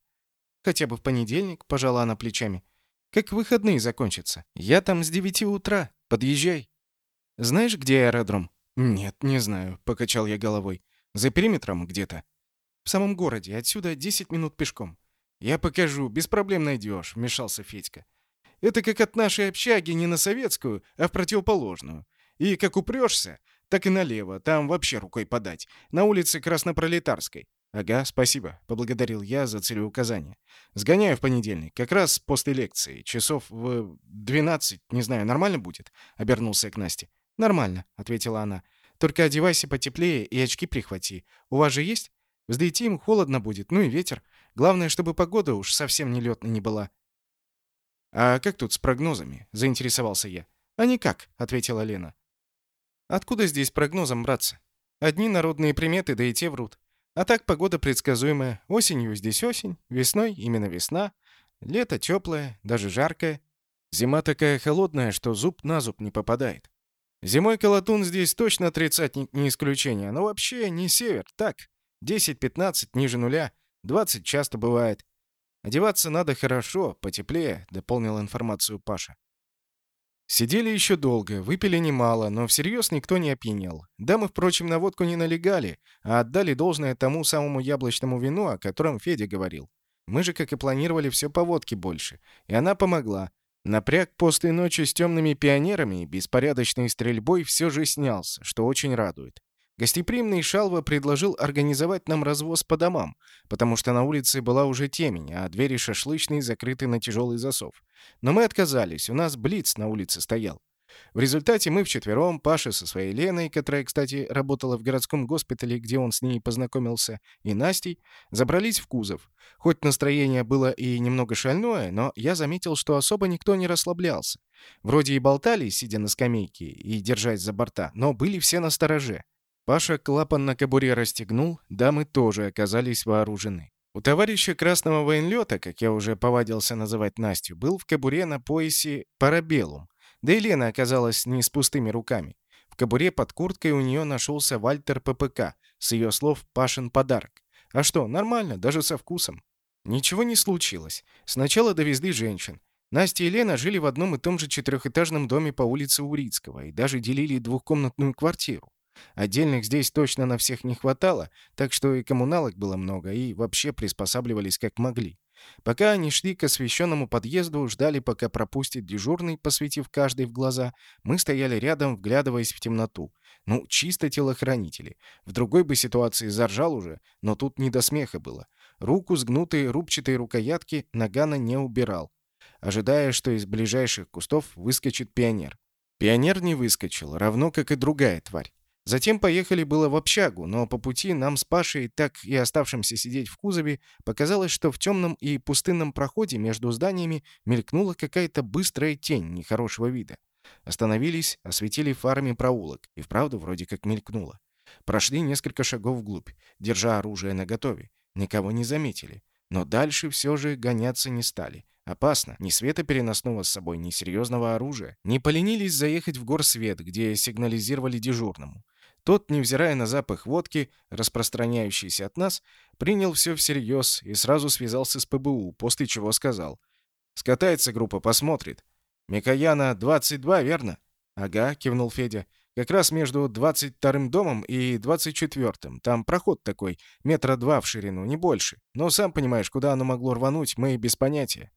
Хотя бы в понедельник, пожала она плечами. Как выходные закончатся. Я там с девяти утра. Подъезжай. Знаешь, где аэродром? «Нет, не знаю», — покачал я головой. «За периметром где-то?» «В самом городе. Отсюда 10 минут пешком». «Я покажу, без проблем найдешь», — вмешался Федька. «Это как от нашей общаги не на советскую, а в противоположную. И как упрешься, так и налево, там вообще рукой подать, на улице Краснопролетарской». «Ага, спасибо», — поблагодарил я за целеуказание. «Сгоняю в понедельник, как раз после лекции, часов в 12, не знаю, нормально будет?» — обернулся к Насте. «Нормально», — ответила она. «Только одевайся потеплее и очки прихвати. У вас же есть? Взлетим, холодно будет, ну и ветер. Главное, чтобы погода уж совсем не летной не была». «А как тут с прогнозами?» — заинтересовался я. «А никак», — ответила Лена. Откуда здесь прогнозом браться? Одни народные приметы, да и те врут. А так погода предсказуемая. Осенью здесь осень, весной именно весна, лето теплое, даже жаркое. Зима такая холодная, что зуб на зуб не попадает. Зимой Колотун здесь точно тридцатник не исключение, но вообще не север, так, 10-15 ниже нуля, 20 часто бывает. Одеваться надо хорошо, потеплее, дополнил информацию Паша. Сидели еще долго, выпили немало, но всерьез никто не опьянел. Дамы, впрочем, на водку не налегали, а отдали должное тому самому яблочному вину, о котором Федя говорил. Мы же, как и планировали, все по водке больше. И она помогла. Напряг после ночи с темными пионерами и беспорядочной стрельбой все же снялся, что очень радует. Гостеприимный Шалва предложил организовать нам развоз по домам, потому что на улице была уже темень, а двери шашлычной закрыты на тяжелый засов. Но мы отказались, у нас блиц на улице стоял. В результате мы вчетвером, Паша со своей Леной, которая, кстати, работала в городском госпитале, где он с ней познакомился, и Настей, забрались в кузов. Хоть настроение было и немного шальное, но я заметил, что особо никто не расслаблялся. Вроде и болтали, сидя на скамейке и держась за борта, но были все на стороже. Паша клапан на кобуре расстегнул, дамы тоже оказались вооружены. У товарища красного военлета, как я уже повадился называть Настю, был в кобуре на поясе парабеллум. Да и Лена оказалась не с пустыми руками. В кобуре под курткой у нее нашелся Вальтер ППК, с ее слов Пашин подарок. А что, нормально, даже со вкусом. Ничего не случилось. Сначала довезли женщин. Настя и Лена жили в одном и том же четырехэтажном доме по улице Урицкого и даже делили двухкомнатную квартиру. Отдельных здесь точно на всех не хватало, так что и коммуналок было много, и вообще приспосабливались как могли. Пока они шли к освещенному подъезду, ждали, пока пропустит дежурный, посветив каждый в глаза, мы стояли рядом, вглядываясь в темноту. Ну, чисто телохранители. В другой бы ситуации заржал уже, но тут не до смеха было. Руку с гнутой рубчатой рукоятки Нагана не убирал, ожидая, что из ближайших кустов выскочит пионер. Пионер не выскочил, равно как и другая тварь. Затем поехали было в общагу, но по пути нам с Пашей, так и оставшимся сидеть в кузове, показалось, что в темном и пустынном проходе между зданиями мелькнула какая-то быстрая тень нехорошего вида. Остановились, осветили фарами проулок, и вправду вроде как мелькнуло. Прошли несколько шагов вглубь, держа оружие наготове. Никого не заметили. Но дальше все же гоняться не стали. Опасно. Ни света переносного с собой, ни серьезного оружия. Не поленились заехать в горсвет, где сигнализировали дежурному. Тот, невзирая на запах водки, распространяющийся от нас, принял все всерьез и сразу связался с ПБУ, после чего сказал. «Скатается группа, посмотрит. Микояна 22, верно?» «Ага», — кивнул Федя. «Как раз между 22-м домом и 24-м. Там проход такой, метра два в ширину, не больше. Но сам понимаешь, куда оно могло рвануть, мы без понятия».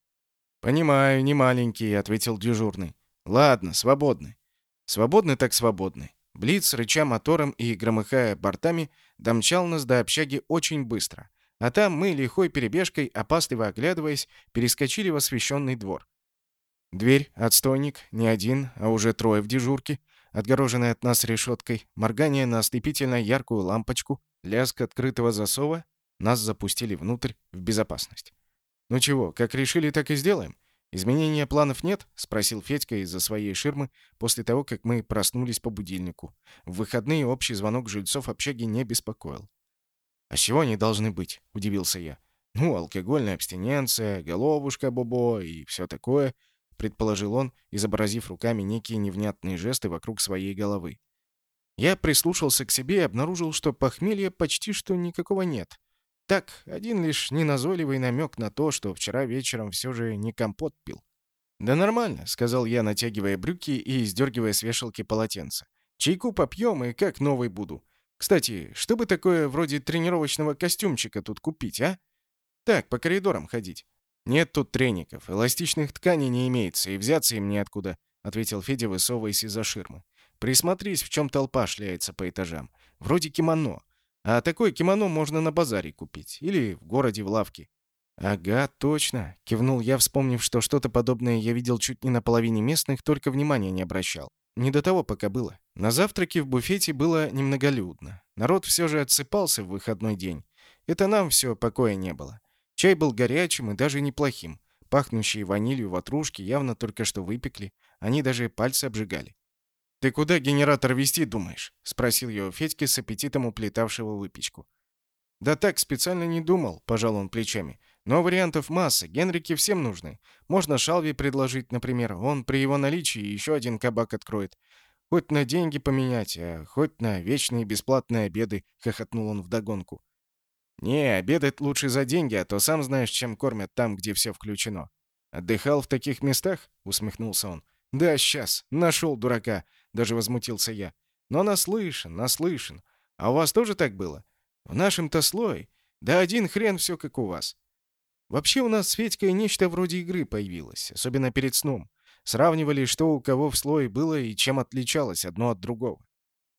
«Понимаю, не маленький», — ответил дежурный. «Ладно, свободны». «Свободны так свободны. Блиц, рыча мотором и громыхая бортами, домчал нас до общаги очень быстро. А там мы, лихой перебежкой, опасливо оглядываясь, перескочили в освещенный двор. Дверь, отстойник, не один, а уже трое в дежурке, отгороженная от нас решеткой, моргание на ослепительно яркую лампочку, лязг открытого засова, нас запустили внутрь в безопасность. «Ну чего, как решили, так и сделаем?» «Изменения планов нет?» — спросил Федька из-за своей ширмы после того, как мы проснулись по будильнику. В выходные общий звонок жильцов общаги не беспокоил. «А чего они должны быть?» — удивился я. «Ну, алкогольная абстиненция, головушка бобо и все такое», — предположил он, изобразив руками некие невнятные жесты вокруг своей головы. Я прислушался к себе и обнаружил, что похмелья почти что никакого нет. Так, один лишь неназойливый намек на то, что вчера вечером все же не компот пил. «Да нормально», — сказал я, натягивая брюки и сдергивая с вешалки полотенце. «Чайку попьем и как новый буду. Кстати, что бы такое вроде тренировочного костюмчика тут купить, а? Так, по коридорам ходить». «Нет тут треников, эластичных тканей не имеется, и взяться им неоткуда», — ответил Федя, высовываясь из-за ширмы. «Присмотрись, в чем толпа шляется по этажам. Вроде кимоно. А такое кимоно можно на базаре купить. Или в городе в лавке. «Ага, точно», — кивнул я, вспомнив, что что-то подобное я видел чуть не на половине местных, только внимания не обращал. Не до того пока было. На завтраке в буфете было немноголюдно. Народ все же отсыпался в выходной день. Это нам все покоя не было. Чай был горячим и даже неплохим. Пахнущие ванилью ватрушки явно только что выпекли. Они даже пальцы обжигали. «Ты куда генератор вести думаешь?» — спросил его Федька с аппетитом уплетавшего выпечку. «Да так, специально не думал», — пожал он плечами. «Но вариантов масса, Генрике всем нужны. Можно Шалви предложить, например. Он при его наличии еще один кабак откроет. Хоть на деньги поменять, а хоть на вечные бесплатные обеды», — хохотнул он вдогонку. «Не, обедать лучше за деньги, а то сам знаешь, чем кормят там, где все включено». «Отдыхал в таких местах?» — усмехнулся он. «Да, сейчас. Нашел дурака», — даже возмутился я. «Но наслышан, наслышан. А у вас тоже так было? В нашем-то слое? Да один хрен все как у вас. Вообще у нас с Федькой нечто вроде игры появилось, особенно перед сном. Сравнивали, что у кого в слое было и чем отличалось одно от другого.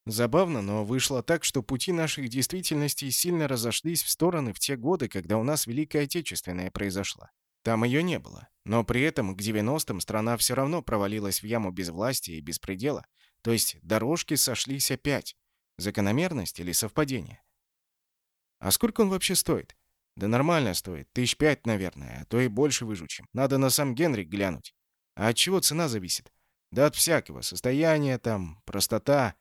Забавно, но вышло так, что пути наших действительностей сильно разошлись в стороны в те годы, когда у нас Великая Отечественная произошла. Там ее не было. Но при этом к 90-м страна все равно провалилась в яму безвластия и беспредела. То есть дорожки сошлись опять. Закономерность или совпадение? А сколько он вообще стоит? Да нормально стоит. Тысяч пять, наверное, а то и больше выжучим. Надо на сам Генрик глянуть. А от чего цена зависит? Да от всякого. Состояние там, простота,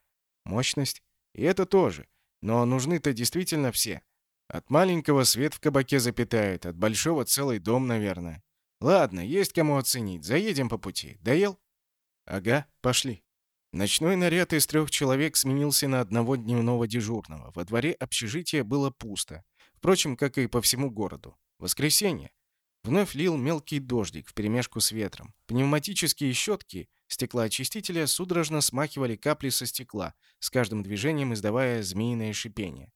мощность. И это тоже. Но нужны-то действительно все. От маленького свет в кабаке запитает, от большого целый дом, наверное. Ладно, есть кому оценить. Заедем по пути. Доел? Ага, пошли. Ночной наряд из трех человек сменился на одного дневного дежурного. Во дворе общежития было пусто. Впрочем, как и по всему городу. Воскресенье. Вновь лил мелкий дождик вперемешку с ветром. Пневматические щетки стеклоочистителя судорожно смахивали капли со стекла, с каждым движением издавая змеиное шипение.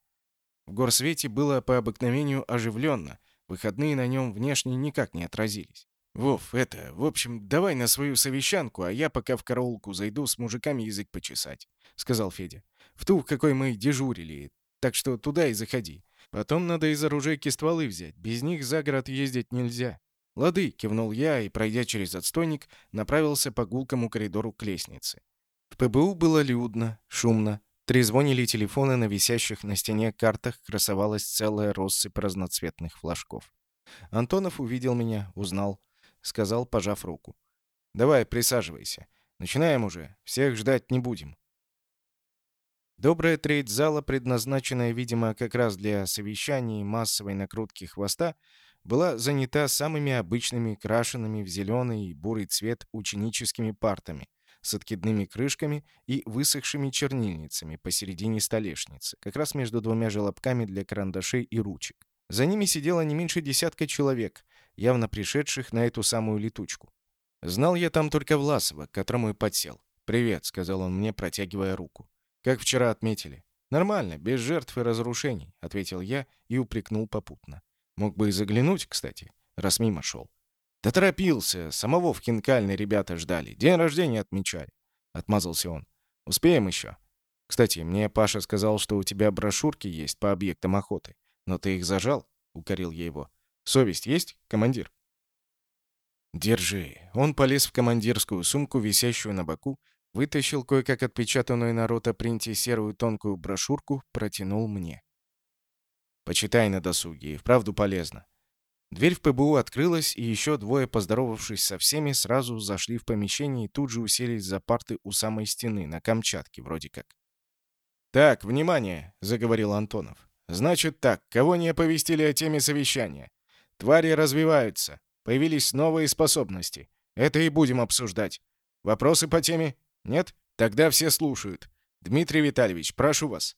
В горсвете было по обыкновению оживленно, выходные на нем внешне никак не отразились. «Вов, это, в общем, давай на свою совещанку, а я пока в караулку зайду с мужиками язык почесать», — сказал Федя. «В ту, в какой мы дежурили, так что туда и заходи. Потом надо из оружейки стволы взять, без них за город ездить нельзя». «Лады», — кивнул я и, пройдя через отстойник, направился по гулкому коридору к лестнице. В ПБУ было людно, шумно. Трезвонили телефоны, на висящих на стене картах красовалась целая россыпь разноцветных флажков. Антонов увидел меня, узнал — сказал, пожав руку. «Давай, присаживайся. Начинаем уже. Всех ждать не будем». Добрая треть зала, предназначенная, видимо, как раз для совещаний массовой накрутки хвоста, была занята самыми обычными, крашенными в зеленый и бурый цвет ученическими партами с откидными крышками и высохшими чернильницами посередине столешницы, как раз между двумя желобками для карандашей и ручек. За ними сидело не меньше десятка человек, явно пришедших на эту самую летучку. Знал я там только Власова, к которому и подсел. «Привет», — сказал он мне, протягивая руку. «Как вчера отметили?» «Нормально, без жертв и разрушений», — ответил я и упрекнул попутно. «Мог бы и заглянуть, кстати, раз мимо шел». «Да торопился, самого в хинкальной ребята ждали, день рождения отмечали», — отмазался он. «Успеем еще?» «Кстати, мне Паша сказал, что у тебя брошюрки есть по объектам охоты. Но ты их зажал?» — укорил я его. Совесть есть, командир?» «Держи». Он полез в командирскую сумку, висящую на боку, вытащил кое-как отпечатанную на ротопринте серую тонкую брошюрку, протянул мне. «Почитай на досуге, и вправду полезно». Дверь в ПБУ открылась, и еще двое, поздоровавшись со всеми, сразу зашли в помещение и тут же уселись за парты у самой стены, на Камчатке вроде как. «Так, внимание!» — заговорил Антонов. «Значит так, кого не оповестили о теме совещания? Твари развиваются. Появились новые способности. Это и будем обсуждать. Вопросы по теме? Нет? Тогда все слушают. Дмитрий Витальевич, прошу вас».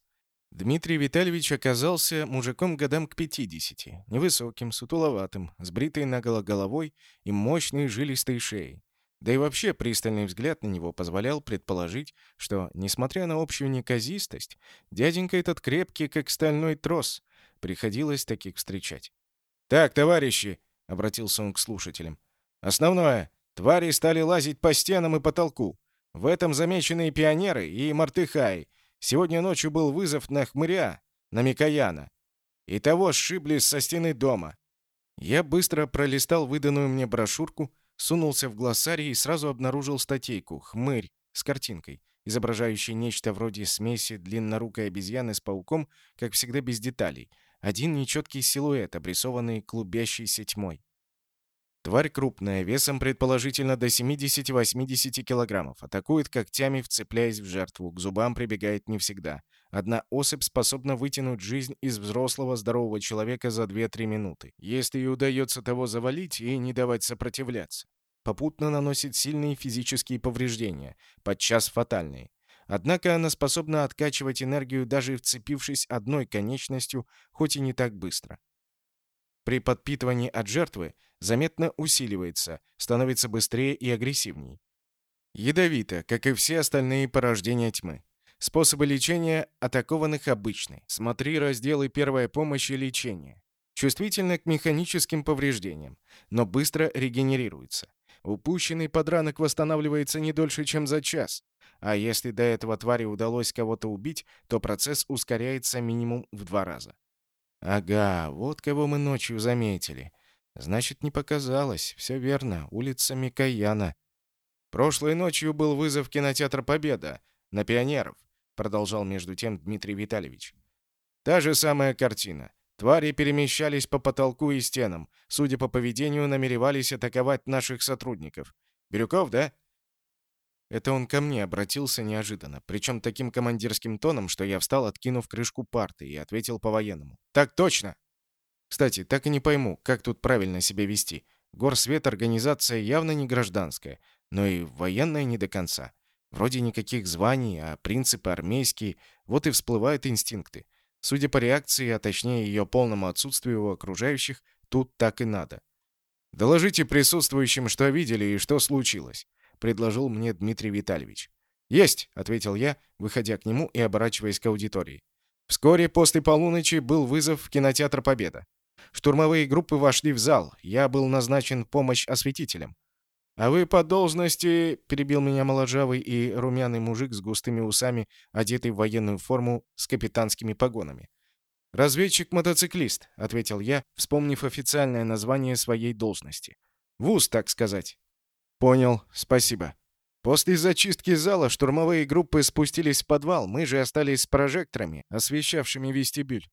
Дмитрий Витальевич оказался мужиком годам к 50, невысоким, сутуловатым, с бритой наголо головой и мощной жилистой шеей. Да и вообще пристальный взгляд на него позволял предположить, что, несмотря на общую неказистость, дяденька этот крепкий, как стальной трос, приходилось таких встречать. «Так, товарищи», — обратился он к слушателям, — «основное. Твари стали лазить по стенам и потолку. В этом замечены и пионеры, и мартыхаи. Сегодня ночью был вызов на хмыря, на Микояна. И того сшибли со стены дома». Я быстро пролистал выданную мне брошюрку, сунулся в глоссарий и сразу обнаружил статейку «Хмырь» с картинкой, изображающей нечто вроде смеси длиннорукой обезьяны с пауком, как всегда без деталей — один нечеткий силуэт, обрисованный клубящейся тьмой. Тварь крупная, весом предположительно до 70-80 килограммов. Атакует когтями, вцепляясь в жертву. К зубам прибегает не всегда. Одна особь способна вытянуть жизнь из взрослого здорового человека за 2-3 минуты, если ей удается того завалить и не давать сопротивляться. Попутно наносит сильные физические повреждения, подчас фатальные. Однако она способна откачивать энергию, даже вцепившись одной конечностью, хоть и не так быстро. При подпитывании от жертвы заметно усиливается, становится быстрее и агрессивней. Ядовито, как и все остальные порождения тьмы. Способы лечения атакованных обычны. Смотри разделы «Первая помощь» и «Лечение». Чувствительно к механическим повреждениям, но быстро регенерируется. Упущенный подранок восстанавливается не дольше, чем за час. А если до этого твари удалось кого-то убить, то процесс ускоряется минимум в два раза. Ага, вот кого мы ночью заметили. Значит, не показалось. Все верно. Улица Микояна. Прошлой ночью был вызов в кинотеатр «Победа» на пионеров, продолжал между тем Дмитрий Витальевич. Та же самая картина. Твари перемещались по потолку и стенам. Судя по поведению, намеревались атаковать наших сотрудников. Бирюков, да? Это он ко мне обратился неожиданно, причем таким командирским тоном, что я встал, откинув крышку парты, и ответил по-военному. «Так точно!» Кстати, так и не пойму, как тут правильно себя вести. Горсвет — организация явно не гражданская, но и военная не до конца. Вроде никаких званий, а принципы армейские, вот и всплывают инстинкты. Судя по реакции, а точнее ее полному отсутствию у окружающих, тут так и надо. «Доложите присутствующим, что видели и что случилось», — предложил мне Дмитрий Витальевич. «Есть», — ответил я, выходя к нему и оборачиваясь к аудитории. Вскоре после полуночи был вызов в кинотеатр «Победа». Штурмовые группы вошли в зал. Я был назначен помощь осветителем. «А вы по должности...» — перебил меня моложавый и румяный мужик с густыми усами, одетый в военную форму с капитанскими погонами. «Разведчик-мотоциклист», — ответил я, вспомнив официальное название своей должности. «Вуз, так сказать». «Понял, спасибо». После зачистки зала штурмовые группы спустились в подвал, мы же остались с прожекторами, освещавшими вестибюль.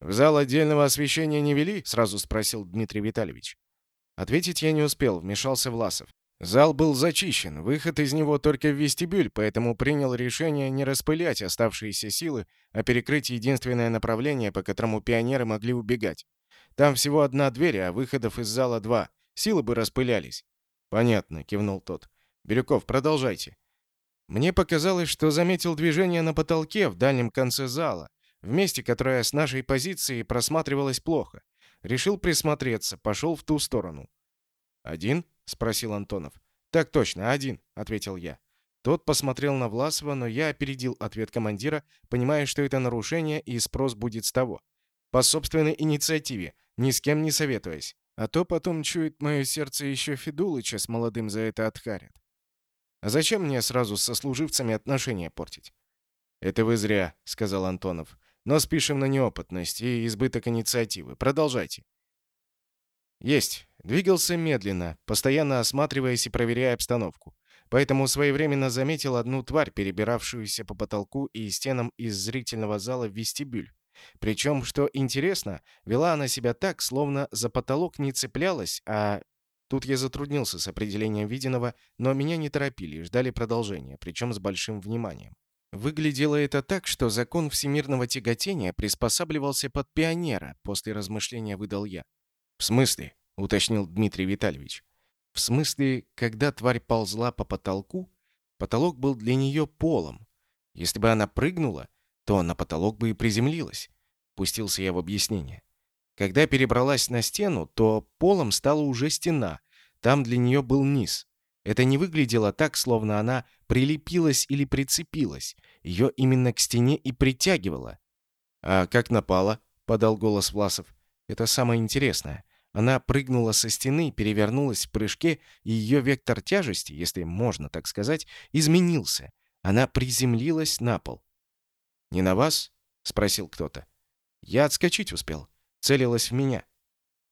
«В зал отдельного освещения не вели?» — сразу спросил Дмитрий Витальевич. Ответить я не успел, вмешался Власов. Зал был зачищен, выход из него только в вестибюль, поэтому принял решение не распылять оставшиеся силы, а перекрыть единственное направление, по которому пионеры могли убегать. Там всего одна дверь, а выходов из зала два. Силы бы распылялись. «Понятно», — кивнул тот. «Бирюков, продолжайте». Мне показалось, что заметил движение на потолке в дальнем конце зала, в месте, которое с нашей позиции просматривалось плохо. Решил присмотреться, пошел в ту сторону. «Один?» — спросил Антонов. «Так точно, один», — ответил я. Тот посмотрел на Власова, но я опередил ответ командира, понимая, что это нарушение и спрос будет с того. По собственной инициативе, ни с кем не советуясь. А то потом чует мое сердце еще Федулыча с молодым за это отхарят. А зачем мне сразу со служивцами отношения портить? «Это вы зря», — сказал Антонов. Но спишем на неопытность и избыток инициативы. Продолжайте. Есть. Двигался медленно, постоянно осматриваясь и проверяя обстановку. Поэтому своевременно заметил одну тварь, перебиравшуюся по потолку и стенам из зрительного зала в вестибюль. Причем, что интересно, вела она себя так, словно за потолок не цеплялась, а... Тут я затруднился с определением виденного, но меня не торопили, ждали продолжения, причем с большим вниманием. Выглядело это так, что закон всемирного тяготения приспосабливался под пионера, после размышления выдал я. «В смысле?» — уточнил Дмитрий Витальевич. «В смысле, когда тварь ползла по потолку, потолок был для нее полом. Если бы она прыгнула, то на потолок бы и приземлилась», — пустился я в объяснение. Когда перебралась на стену, то полом стала уже стена, там для нее был низ. Это не выглядело так, словно она прилепилась или прицепилась. Ее именно к стене и притягивало. «А как напала?» — подал голос Власов. «Это самое интересное. Она прыгнула со стены, перевернулась в прыжке, и ее вектор тяжести, если можно так сказать, изменился. Она приземлилась на пол. «Не на вас?» — спросил кто-то. «Я отскочить успел. Целилась в меня.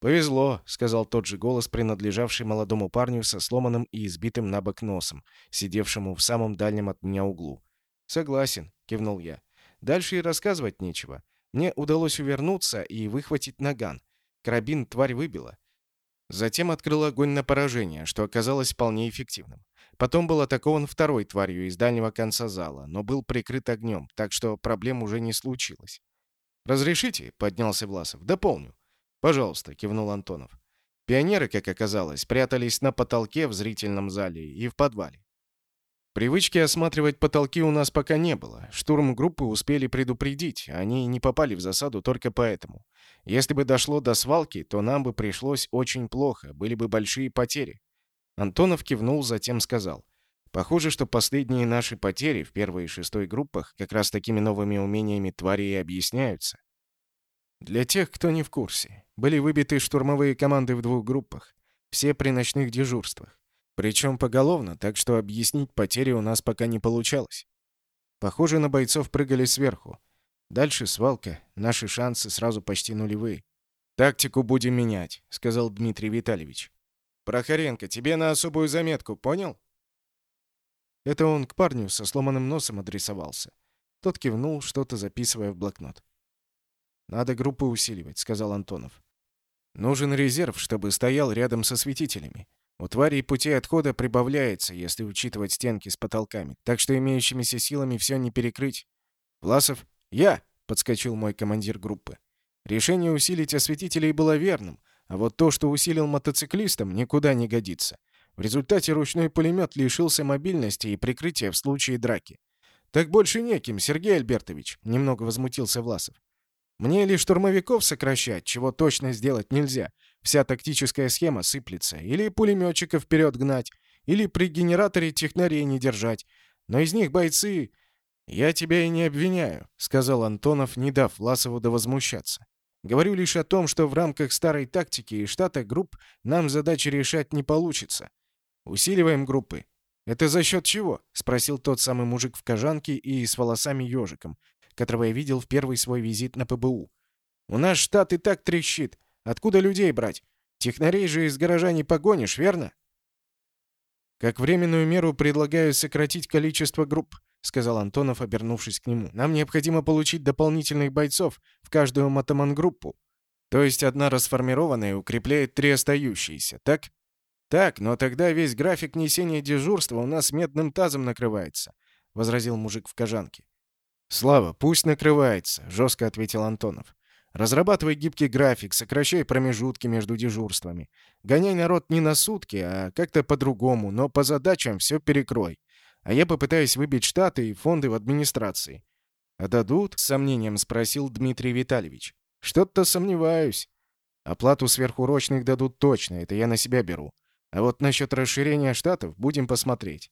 «Повезло», — сказал тот же голос, принадлежавший молодому парню со сломанным и избитым на бок носом, сидевшему в самом дальнем от меня углу. «Согласен», — кивнул я. «Дальше и рассказывать нечего. Мне удалось увернуться и выхватить наган. Карабин тварь выбила. Затем открыл огонь на поражение, что оказалось вполне эффективным. Потом был атакован второй тварью из дальнего конца зала, но был прикрыт огнем, так что проблем уже не случилось. «Разрешите?» — поднялся Власов. «Дополню». «Пожалуйста», — кивнул Антонов. Пионеры, как оказалось, прятались на потолке в зрительном зале и в подвале. Привычки осматривать потолки у нас пока не было. Штурм группы успели предупредить, они не попали в засаду только поэтому. Если бы дошло до свалки, то нам бы пришлось очень плохо, были бы большие потери. Антонов кивнул, затем сказал. Похоже, что последние наши потери в первой и шестой группах как раз такими новыми умениями твари и объясняются. Для тех, кто не в курсе, были выбиты штурмовые команды в двух группах, все при ночных дежурствах. Причем поголовно, так что объяснить потери у нас пока не получалось. Похоже, на бойцов прыгали сверху. Дальше свалка, наши шансы сразу почти нулевые. «Тактику будем менять», — сказал Дмитрий Витальевич. «Прохоренко, тебе на особую заметку, понял?» Это он к парню со сломанным носом адресовался. Тот кивнул, что-то записывая в блокнот. «Надо группу усиливать», — сказал Антонов. «Нужен резерв, чтобы стоял рядом со светителями. У тварей пути отхода прибавляется, если учитывать стенки с потолками, так что имеющимися силами все не перекрыть. Власов, я!» — подскочил мой командир группы. Решение усилить осветителей было верным, а вот то, что усилил мотоциклистам, никуда не годится. В результате ручной пулемет лишился мобильности и прикрытия в случае драки. «Так больше неким, Сергей Альбертович», — немного возмутился Власов. Мне ли штурмовиков сокращать, чего точно сделать нельзя? Вся тактическая схема сыплется. Или пулеметчиков вперед гнать, или при генераторе технарей не держать. Но из них бойцы... «Я тебя и не обвиняю», — сказал Антонов, не дав Власову довозмущаться. «Говорю лишь о том, что в рамках старой тактики и штата групп нам задачи решать не получится. Усиливаем группы. «Это за счет чего?» — спросил тот самый мужик в кожанке и с волосами ежиком, которого я видел в первый свой визит на ПБУ. «У нас штат и так трещит. Откуда людей брать? Технарей же из гаража не погонишь, верно?» «Как временную меру предлагаю сократить количество групп», — сказал Антонов, обернувшись к нему. «Нам необходимо получить дополнительных бойцов в каждую мотоман-группу. То есть одна расформированная укрепляет три остающиеся, так?» «Так, но тогда весь график несения дежурства у нас медным тазом накрывается», — возразил мужик в кожанке. «Слава, пусть накрывается», — жестко ответил Антонов. «Разрабатывай гибкий график, сокращай промежутки между дежурствами. Гоняй народ не на сутки, а как-то по-другому, но по задачам все перекрой. А я попытаюсь выбить штаты и фонды в администрации». «А дадут?» — с сомнением спросил Дмитрий Витальевич. «Что-то сомневаюсь. Оплату сверхурочных дадут точно, это я на себя беру. А вот насчет расширения штатов будем посмотреть».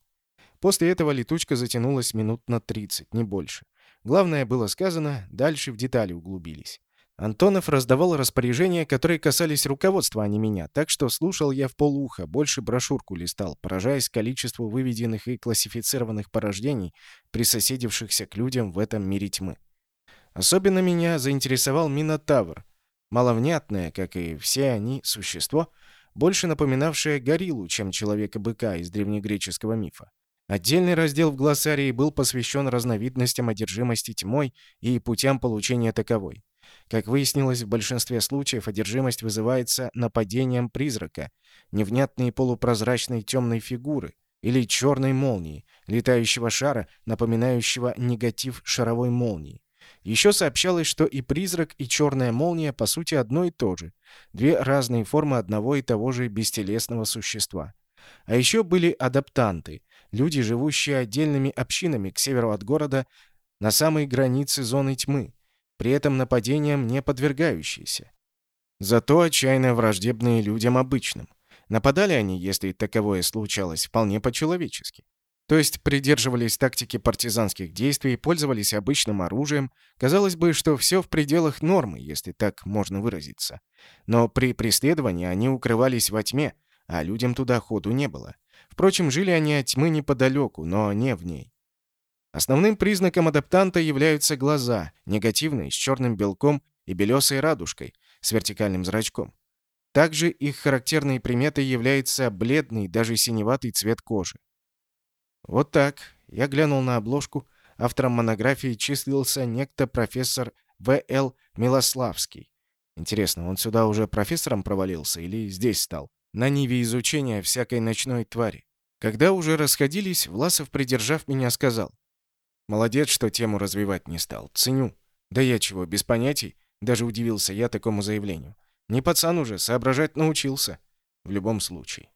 После этого летучка затянулась минут на 30, не больше. Главное было сказано, дальше в детали углубились. Антонов раздавал распоряжения, которые касались руководства, а не меня, так что слушал я в полуха, больше брошюрку листал, поражаясь количеству выведенных и классифицированных порождений, присоседившихся к людям в этом мире тьмы. Особенно меня заинтересовал Минотавр, маловнятное, как и все они, существо, больше напоминавшее гориллу, чем человека-быка из древнегреческого мифа. Отдельный раздел в глоссарии был посвящен разновидностям одержимости тьмой и путям получения таковой. Как выяснилось, в большинстве случаев одержимость вызывается нападением призрака, невнятной полупрозрачной темной фигуры или черной молнии, летающего шара, напоминающего негатив шаровой молнии. Еще сообщалось, что и призрак, и черная молния по сути одно и то же, две разные формы одного и того же бестелесного существа. А еще были адаптанты, люди, живущие отдельными общинами к северу от города на самой границе зоны тьмы, при этом нападениям не подвергающиеся. Зато отчаянно враждебные людям обычным. Нападали они, если таковое случалось, вполне по-человечески. То есть придерживались тактики партизанских действий, пользовались обычным оружием. Казалось бы, что все в пределах нормы, если так можно выразиться. Но при преследовании они укрывались во тьме, а людям туда ходу не было. Впрочем, жили они от тьмы неподалеку, но не в ней. Основным признаком адаптанта являются глаза, негативные, с черным белком и белесой радужкой, с вертикальным зрачком. Также их характерной приметой является бледный, даже синеватый цвет кожи. Вот так. Я глянул на обложку. Автором монографии числился некто профессор В.Л. Милославский. Интересно, он сюда уже профессором провалился или здесь стал? На ниве изучения всякой ночной твари. Когда уже расходились, Власов, придержав меня, сказал. «Молодец, что тему развивать не стал. Ценю. Да я чего, без понятий?» Даже удивился я такому заявлению. Не пацан уже, соображать научился. В любом случае.